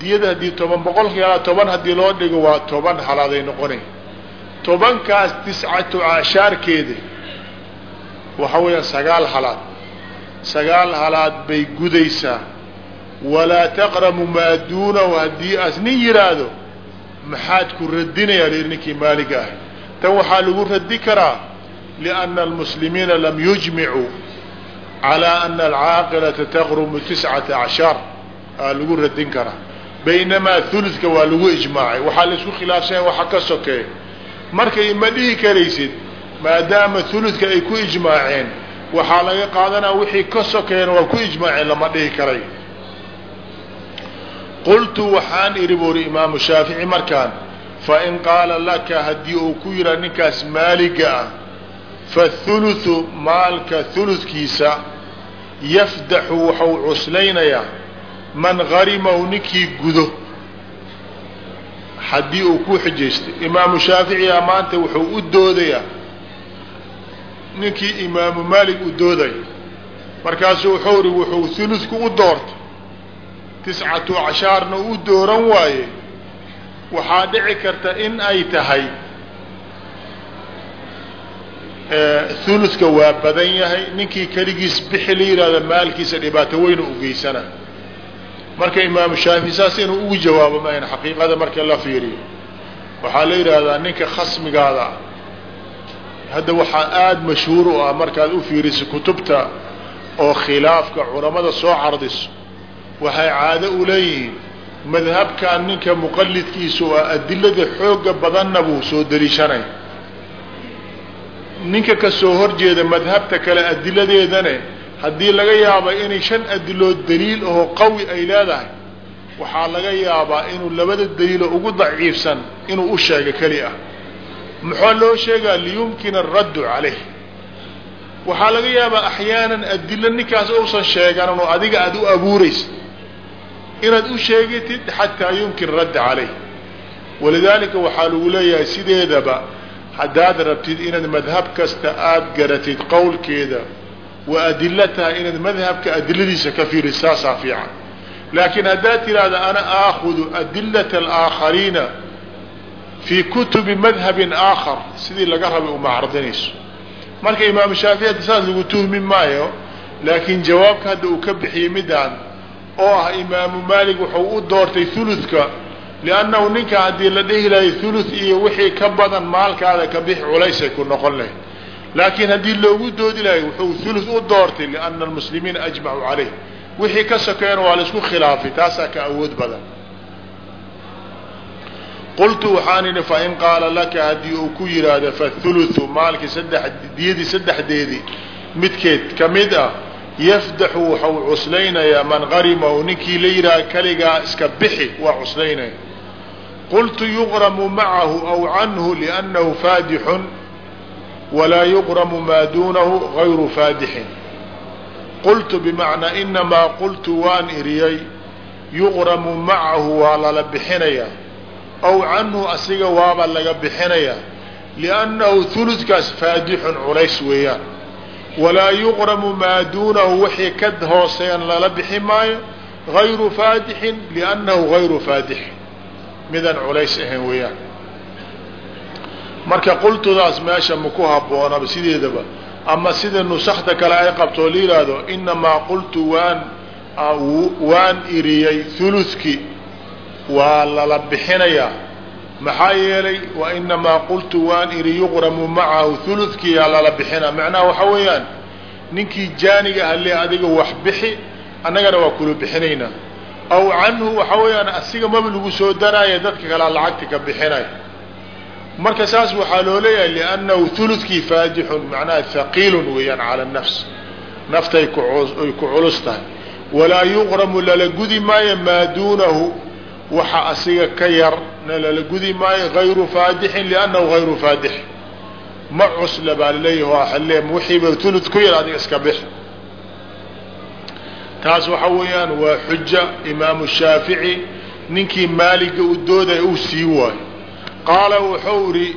diyada haddii toban boqolkiiala toban haddii loo dhigo waa toban halaaday noqonay. Tobankaas tiscatu acshaarkeeda waxa weeyaan sagaal halaad. Sagaal halaad bay gudaysaa walaa taqramu maa duunahu haddii aas nin yidhaahdo maxaad ku radinayaa lihi ninkii maaliga ah tan waxaa lagu radi karaa lianna almuslimiina lam yujmicuu calaa ana alcaaqilata taqrumu tiscata acshar aa lagu radin karaa. Baynamaa huludka waa lagu ijmaacay. Waxaa la isku khilaafsanya waxa ka sokeey markay ma dhihi karaysid maadaama huludka ay ku ijmaaceen waxaa laga qaadanaa wixii ka sokeeyana waa ku ijmaaceen lama dhihi karay qultu waxaan idhi buuri imaamu shaafici markaan fain qaala laka haddii uu ku yidhaa ninkaas maaliga ah fahuluthu maalka huludkiisa yafdaxu waxau cuslaynayaa man harimahu ninkii gudo. Haddii uu ku xijaystay imaamu shaaficiya maanta wuxuu u doodayaa ninkii imaamu maalik u doodaya markaasuu wuxuu ihi wuxuu huludku u doortay tiscatu acshaarna u dooran waaye waxaa dhici karta in ay tahay huludka waa badan yahay ninkii keligiis bixi la yidhahdo maalkiisa dhibaato weyna u geysana. Marka imaamu shaafici saas inuu ugu jawaabo mayn xaqiiqada marka la fiiriyo. Waxaa la yidhaahdaa ninka khasmigaada hadda waxaa aada mashhuur u ah markaad u fiiriso kutubta oo khilaafka culamada soo cardiso waxay caado u leeyihiin. Madhabkan ninka muqalidkiisu ah adilada xooga badanna buu soo deliishanay ninka ka soo horjeeda madhabta kale adiladeedane haddii laga yaaba inay shan adilood daliil ahoo qawi ay leedahay waxaa laga yaabaa inuu labada daliilo ugu daciifsan inuu u sheego keli ah. Maxaa loo sheegaa? Liyumkina araddu calayh waxaa laga yaabaa axyaanan adilo ninkaas uusan sheeganin oo adiga aada u abuuraysa inaad u sheegatid xataa yumkin radd calayh walidaalika waxaa lagu leeyahay sideedaba haddaad rabtid inaad madhab kasta aada garatid qowlkeeda wa adilo tahay inaad madhabka adiladiisa ka fiirid saasaa fiican. Laakiin haddaad tidhaahda ana aakudu adilata alaakhariina fii kutubi madhabin aakhar sidii laga rabay uma cardinayso marka imaamu shaafici saas lagu tuhmi maayo laakiin jawaabka hadda uu ka bixiyey midaan oo ah imaamu maalik wuxuu u doortay huludka liannahu ninka haddii la dhihi lahay thuluth iyo wixii ka badan maalkaada ka bixi culaysay ku noqon lahayd laakiin haddii loogu doodi lahay wuxuu thuluth u doortay liana almuslimiina ajmacuu caleyh wixii ka sokeeyana waa la isku khilaafay taasaa ka awood badan. Qultu waxaan idhi fain qaala laka haddii uu ku yidhaahdo fahuluthu maalkii saddex diyadii saddexdeedii midkeed ka mid ah yafdaxu waxau cuslaynayaa man qarimahu ninkii la yidhaha keligaa iska bixi waa cuslaynaya. qultu yuqramu macahu aw canhu liannahu faadixun walaa yuqramu maa duunahu gayru faadixin. qultu bimacnaa inamaa qultu waan iriyay yuqramu macahu waa lala bixinayaa aw canhu asiga waaba laga bixinayaa liannahu huludkaas faadixun culays weeyaan walaa yuqramu maa duunahu wixii ka hooseeyan lala bixi maayo gayru faadixin liannahu gayru faadixin midaan culays ahayn weeyaan. Marka qultudaas meesha maku habboonaba sideedaba ama sida nusakta kale ay qabtoo la yidhaahdo inamaa qultu waan waan iriyey huludki waa lala bixinayaa maxaa yeelay wa inamaa qultu waan iri yuqramu macahu huludkiyaa lala bixinaa macnaha waxa weeyaan ninkii jaaniga hale adiga wax bixi annagana waa kula bixinaynaa aw canhu waxa weeyaan asiga maba lagu soo daraya dadka kalea lacagta ka bixinay. Marka saas waxaa loo leeyahay liannahu huludkii faadixun macnaha haqiilun weeyaan cala nafs. Naftay ay ku culus tahay. Walaa yuqramu lala gudi maayo maa duunahu waxa asiga ka yarna lala gudi maayo gayru faadixin liannahu gayru faadix. Ma cusla baa laleeyahi xalle wixiiba hulud ku yar adiga iska bix taas waxa weeyaan waa xuja imaamu shaafici ninkii maaliga u doodaya uu sii waayo. Qaala wuxuu idhi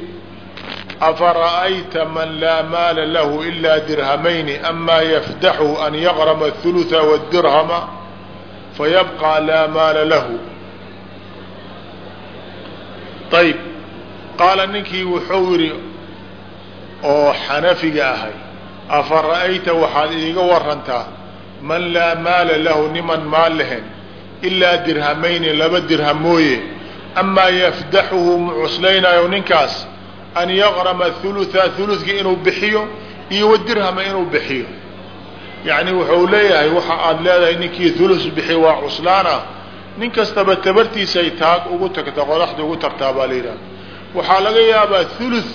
afara'ayta man laa maala lahu ilaa dirhamayni amaa yafdaxu an yaqrama athulutha wadirhama fayabqى laa maala lahu ayb qaala ninkii wuxuu yidhi oo xanafiga ahay afara'ayta waxaad iiga warantaa man laa maala lahu niman maal lahayn ilaa dirhamayni laba dirham mooye. Amaa yafdaxuhu mu cuslaynaayo ninkaas an yaqrama hulutha huludkii inuu bixiyo iyo wadirhama inuu bixiyo. Yacni wuxuu leeyahay waxa aad leedahay ninkii hulus bixi waa cuslaana nin kastaba tabartiisay taag ugu tagta qodaxda ugu tagtaa baa la yidhaha waxaa laga yaabaa hulus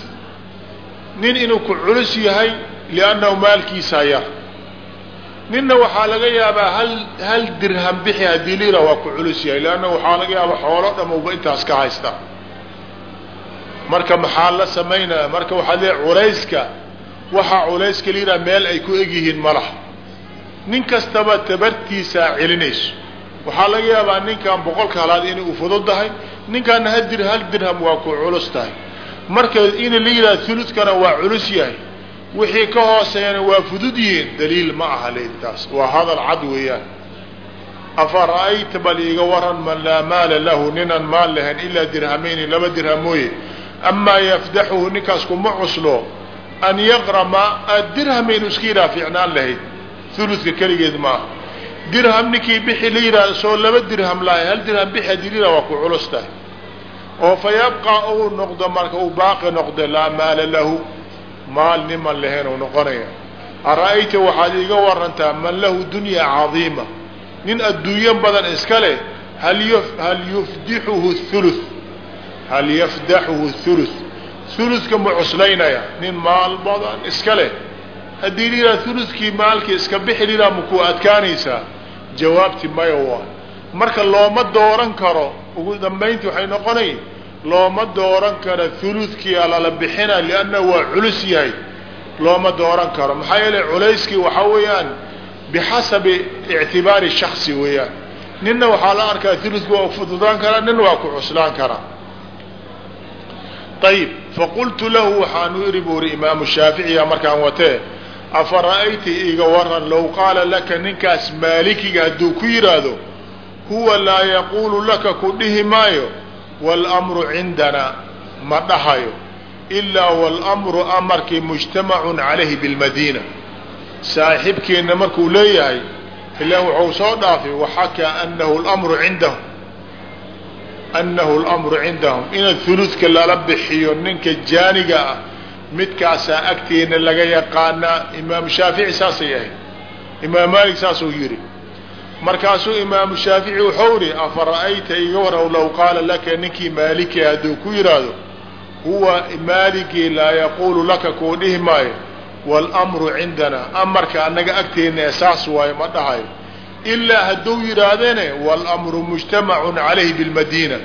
nin inuu ku culus yahay liannahu maalkiisaa yar. Ninna waxaa laga yaabaa hal hal dirham bixi haddii lira waa ku culus yahay leanna waxaa laga yaabaa xoolo dhamowba intaas ka haysta. Marka maxaa la samaynaya marka waxaad leeay culayska waxaa culayska lira meel ay ku egyihiin malaha nin kastaba tabartiisaa celinayso waxaa laga yaabaa ninkan boqolka halaad inay u fududahay ninkaana hal dir hal dirham waa ku culus tahay. Marka in la yidhaha huludkana waa culus yahay. Wixii ka hooseeyana waa fudud yihiin daliil ma aha leydtaas waa hadal cad weeyaan. Afa ra'ayta bal iiga waran man laa maala lahu ninaan maal lahayn ilaa dirhamayni laba dirham mooye. Amaa yafdaxuhu ninkaas kuma cuslo an yaqrama dirhamaynu iska yidhaha fiicnaan lahayd. Huludka keligeed maaha dirham ninkii bixi la yidhahda soo laba dirham lahay hal dirham bixi haddii la yidhaha waa ku culus tahay. oo fa yabqaa uu noqdo marka uu baaqi noqdo laa maala lahu maal niman lahayn u noqonaya. Ara-ayta waxaad iiga warantaa man lahu dunya cadiima. Nin adduunyo badan iska leh hal yufdixuhu thuluth hal yafdaxuhu thuluth. Thuluthka ma cuslaynaya nin maal badan iska leh haddii liraa thuluthkii maalkii iska bixi liraa maku adkaanaysaa jawaabti maya waa. Marka looma dooran karo ugu dambayntii waxay noqonay looma dooran karo huludkii alala bixina lianna waa culus yahay. Looma dooran karo. Maxaa yeele culayskii waxaa weeyaan bixasabi ictibaari shaksi weeyaan. Ninna waxaa la arkaa huludki waa fududaan karaa ninna waa ku cuslaan karaa. Ayib faqultu lahu waxaanu iri bu imaamu shaaficiya markaan watee afara'ayta iga waran low qaala laka ninkaas maalikiga hadduu ku yidhaahdo huwa laa yaquulu laka ku dhihi maayo waalmru cindana ma dhahayo ilaa waalmru amarkii mujtamacun calayhi bilmadiina. Saaxiibkeenna markuu leeyahay ilaan waxuu soo dhaafay waxakaa anahu lmru cindahum annahu lmru cindahum. Inad huluudka lala bixiyo ninka jaaniga ah midkaasaa agteena laga yaqaanaa imaamu shaafici saasay ahayd imaam maalik saasuu yidhi. Markaasuu imaamu shaafici waxau ihi afara'ayta iga warrow low qaala laka ninkii maaliki hadduu ku yidhaahdo huwa maaligii laa yaquulu laka kuu dhihi maayo walamru cindana amarka annaga agteenna ee saas waayo ma dhahayo. Ilaa hadduu yidhaahdane walamru mujtamacun calayhi bilmadiina.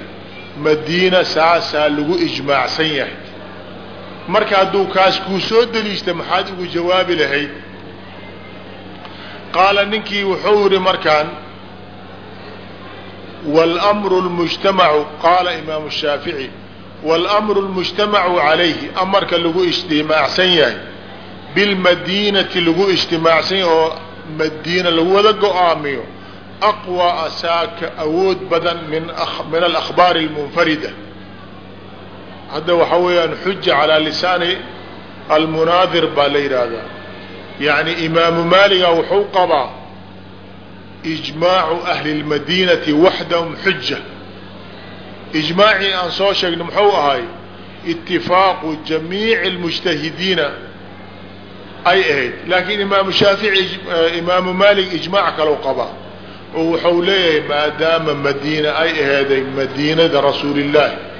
Madiina saasaa lagu ijmaacsan yahay marka hadduu kaas kuu soo deliishta maxaad ugu jawaabi lahayd qaala ninkii wuxuu yihi markaan wاlmru اlmujtamacu qaala imaamu shaafici wاlmru اlmujtamacu calayhi amarka lagu ijtimaacsan yahay bilmadiinati lagu ijtimaacsan yahy oo madiina lagu wada go-aamiyo aqwى asaaka awood badan min min alأkhbaar اlmunfarida hadda waxaa weeyaan xuja calaa lisaani almunaadir baa la yidhaahdaa yacni imaamu maaliga wuxuu qabaa ijmaacu ahli lmadiinati waxdahum xuja ijmaacii aan soo sheegnay muxuu ahay itifaaqu jamiici lmujtahidiina ay ahayd. Laakiin imaamu shaafici eh, imaamu maalig ijmaac kalau qabaa. Oo wuxuu leeyahay maadaama madiina ay aheyday madiinada rasuulillaahi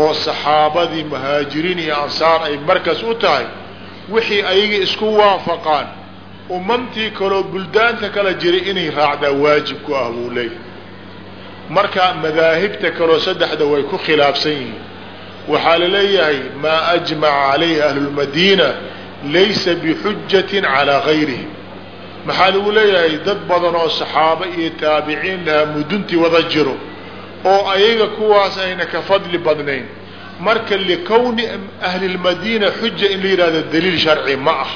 oo saxaabadii muhaajiriin iyo ansaar ay markas u tahay wixii ayaga isku waafaqaan umamtii kaloo buldaanta kala jiray inay raacdaa waajib ku ah buu leeyahay. Marka madaahibta kaloo saddexda way ku khilaafsan yihiin. Waxaa la leeyahay maa ajmaca calayhi ahlulmadiina laysa bixujatin calaa gayrihim maxaa lagu leeyahay dad badan oo saxaabo iyo taabiciin lahaa muduntii wada jiro oo ayaga kuwaas ayna ka fadli badnayn. Marka likowni ahli lmadiina xuja in la yidhahdo daliil sharci ma ah.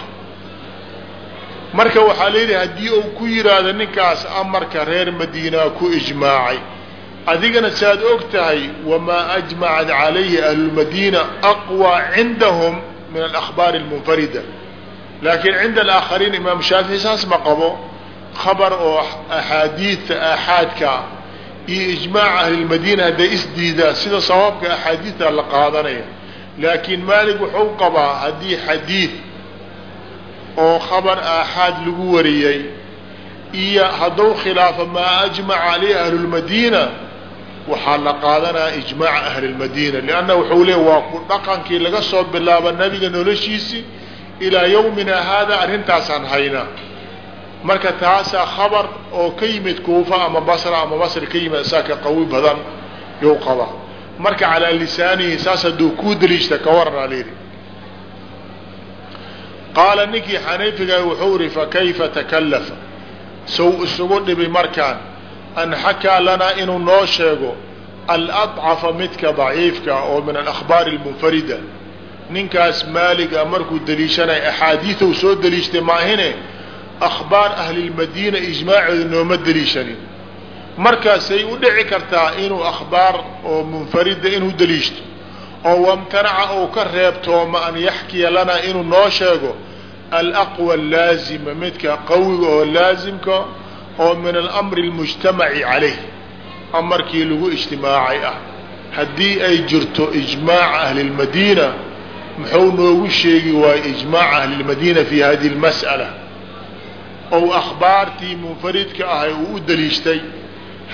Marka waxaa layidhi haddii uu ku yidhaahdo ninkaas amarka reer madiinaa ku ijmaacay. Adigana saad og tahay wamaa ajmacat calayhi ahlulmadiina aqwى cindahum min alakhbaar almunfarida. Laakiin cinda alaakhariin imaam shaafici saas ma qabo. Khabar oo axaadiidta aaxaadka iyo ijmaac ahlilmadiina hadday isdiidaan sida sawaabka axaadiidta la qaadanaya. Laakiin maalik wuxuu qabaa haddii xadiid oo khabar aaxaad lagu wariyey iyo hadduu khilaafo maa ajmaca caleyh ahlulmadiina waxaa la qaadanaya ijmaaca ahli lmadiina lianna wuxuu leey waa ku dhaqankii laga soo bilaabo nabiga noloshiisii ilaa yawmina haada arrintaasaan haynaa marka taasaa khabar oo ka yimid kuufa ama basra ama basri ka yimid isaa ka qawi badan you qabaa marka calaa lisaanihi saas hadduu kuu daliishta ka waranaa layidhi qaala ninkii xaniifiga wuxuu ihi fakayfa takallafa? Sow isugu dhibi markaan an xakaa lanaa inuu noo sheego aladcafa midka daciifka oo min alakhbaari almunfarida ninkaas maaliga markuu daliishanay axaadiiu soo daliishtay maahine akhbaar ahlilmadiina ijmaaceedu nooma daliishanin markaasay u dhici kartaa inuu akhbaar oo munfarida inuu daliishto oo wamtanaca uu ka reebtooma an yaxkiya lanaa inuu noo sheego alaqwa laazima midka qawiga oo laazimka oo min alamri almujtamaci calayh amarkii lagu ijtimaacay ah haddii ay jirto ijmaaca ahli lmadiina muxuu noogu sheegi waayo ijmaac ahlilmadiina fi hadi lmas'ala ou akhbaartii munfaridka ahay uu u daliishtay.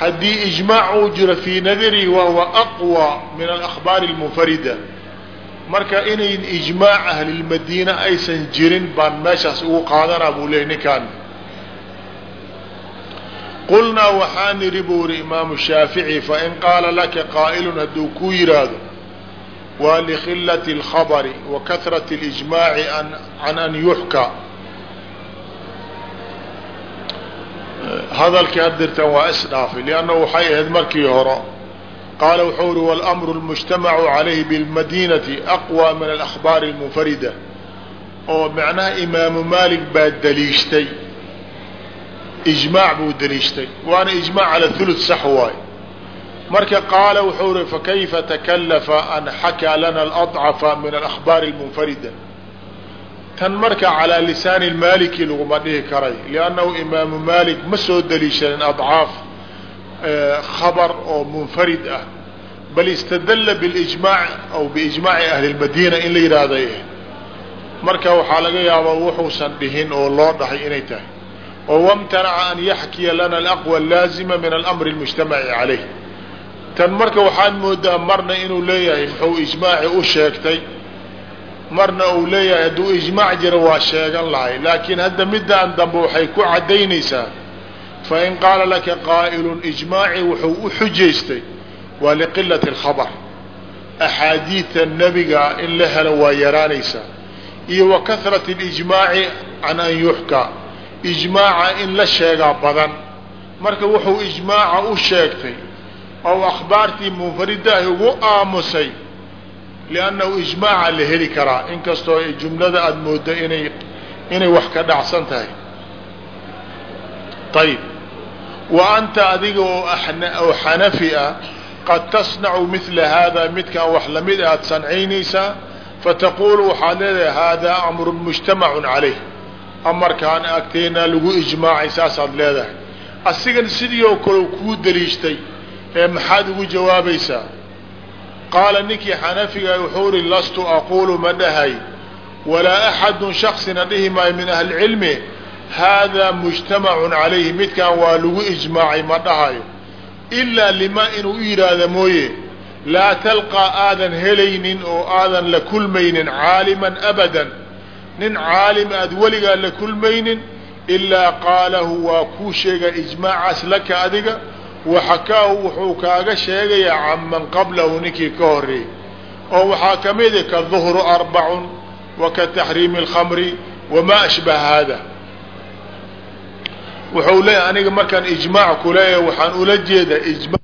Haddii ijmaac uu jiro fii nadarihi wa huwa aqwa min alakhbaari almunfarida marka inayn ijmaac ahlilmadiina aysan jirin baan meeshaas ugu qaadanaa buu leeyay ninkaan qulnaa waxaan idhi buu ihi imaamu shaafici fain qaala laka qaa'ilun hadduu ku yidhaahdo waa likhilati اlkhabari wa kahrati اlijmaaci can an yuxka. hadalkii had dirtan waa isdhaafay lianna waxay ahayd markii hore. Qaala wuxuu uhi walamru lmujtamacu calayhi bilmadiinati aqwa min alakhbaari almunfarida. Oo macnaha imaamu maalik baa daliishtay. Ijmaac buu daliishtay. Waana ijmaac cala hulud sax waay marka qaala wuxuu uhi fakayfa takalafa an xakaa lana aladcafa min alakhbaari almunfarida? Tan marka calaa lisaani maliki laguma dhihi karay liannahu imaamu malik ma soo daliishanin adcaaf khabar oo munfarid ah. Bal istadalla bilijmaac aw biijmaaci ahli lmadiina in la yidhaahday. Marka waxaa laga yaabaa wuxuusan dhihin oo loo dhahay inay tahay. Oo wamtanaca an yaxkiya lana alaqwa laazima min alamri اlmujtamaci calayh. Tan marka waxaad moodaa marna inuu leeyahay muxuu ijmaaci u sheegtay marna uu leeyahay hadduu ijmaac jiro waa sheegan lahay. Laakiin hadda midaan dambe waxay ku caddaynaysaa fain qaala laka qaa'ilun ijmaaci wuxuu u xujaystay waa liqilati alkhabar. Axaadiida nebiga in la helo waa yaraanaysaa. Iyo wa kahrati اlijmaaci can an yuxka ijmaaca in la sheegaa badan. Marka wuxuu ijmaaca u sheegtay oo akhbaartii munfaridahi ugu aamusay liannahu ijmaaca la heli karaa inkastoo jumlada aada moodo inay inay wax ka dhacsan tahay ayib wa anta adiga oo xanafi ah qad tasnacu mila hada midkaan wax la mid aad sancaynaysaa fataqulu waxaad leedahay haadaa amrun mujtamacun calayh amarkaan agteena lagu ijmaacay saasaad leedahay asigan sidii oo kale kuu daliishtay ee maxaad ugu jawaabaysaa qaala ninkii xanafiga wuxuu uri lastu aquulu ma dhahay. Walaa axadun shaksina dhihi maayo min ahli cilmi. Haadaa mujtamacun calayhi midkaan waa lagu ijmaacay ma dhahayo. Ilaa lima inuu u yidhaahda mooye laa talqaa aadan helaynin oo aadan la kulmaynin caaliman abadan. Nin caalim aad weligaa la kulmaynin ilaa qaalahu waa kuu sheega ijmaacaas laka adiga waxakaahu wuxuu kaaga sheegayaa can man qablahu ninkii ka horeeyey oo waxaa ka mida kaduhru arbacun wa ka taxriimi alkhamri wamaa ashbaha haada. Wuxuu leeyahay aniga markaan ijmaac ku waxaan ula jeedaa ijma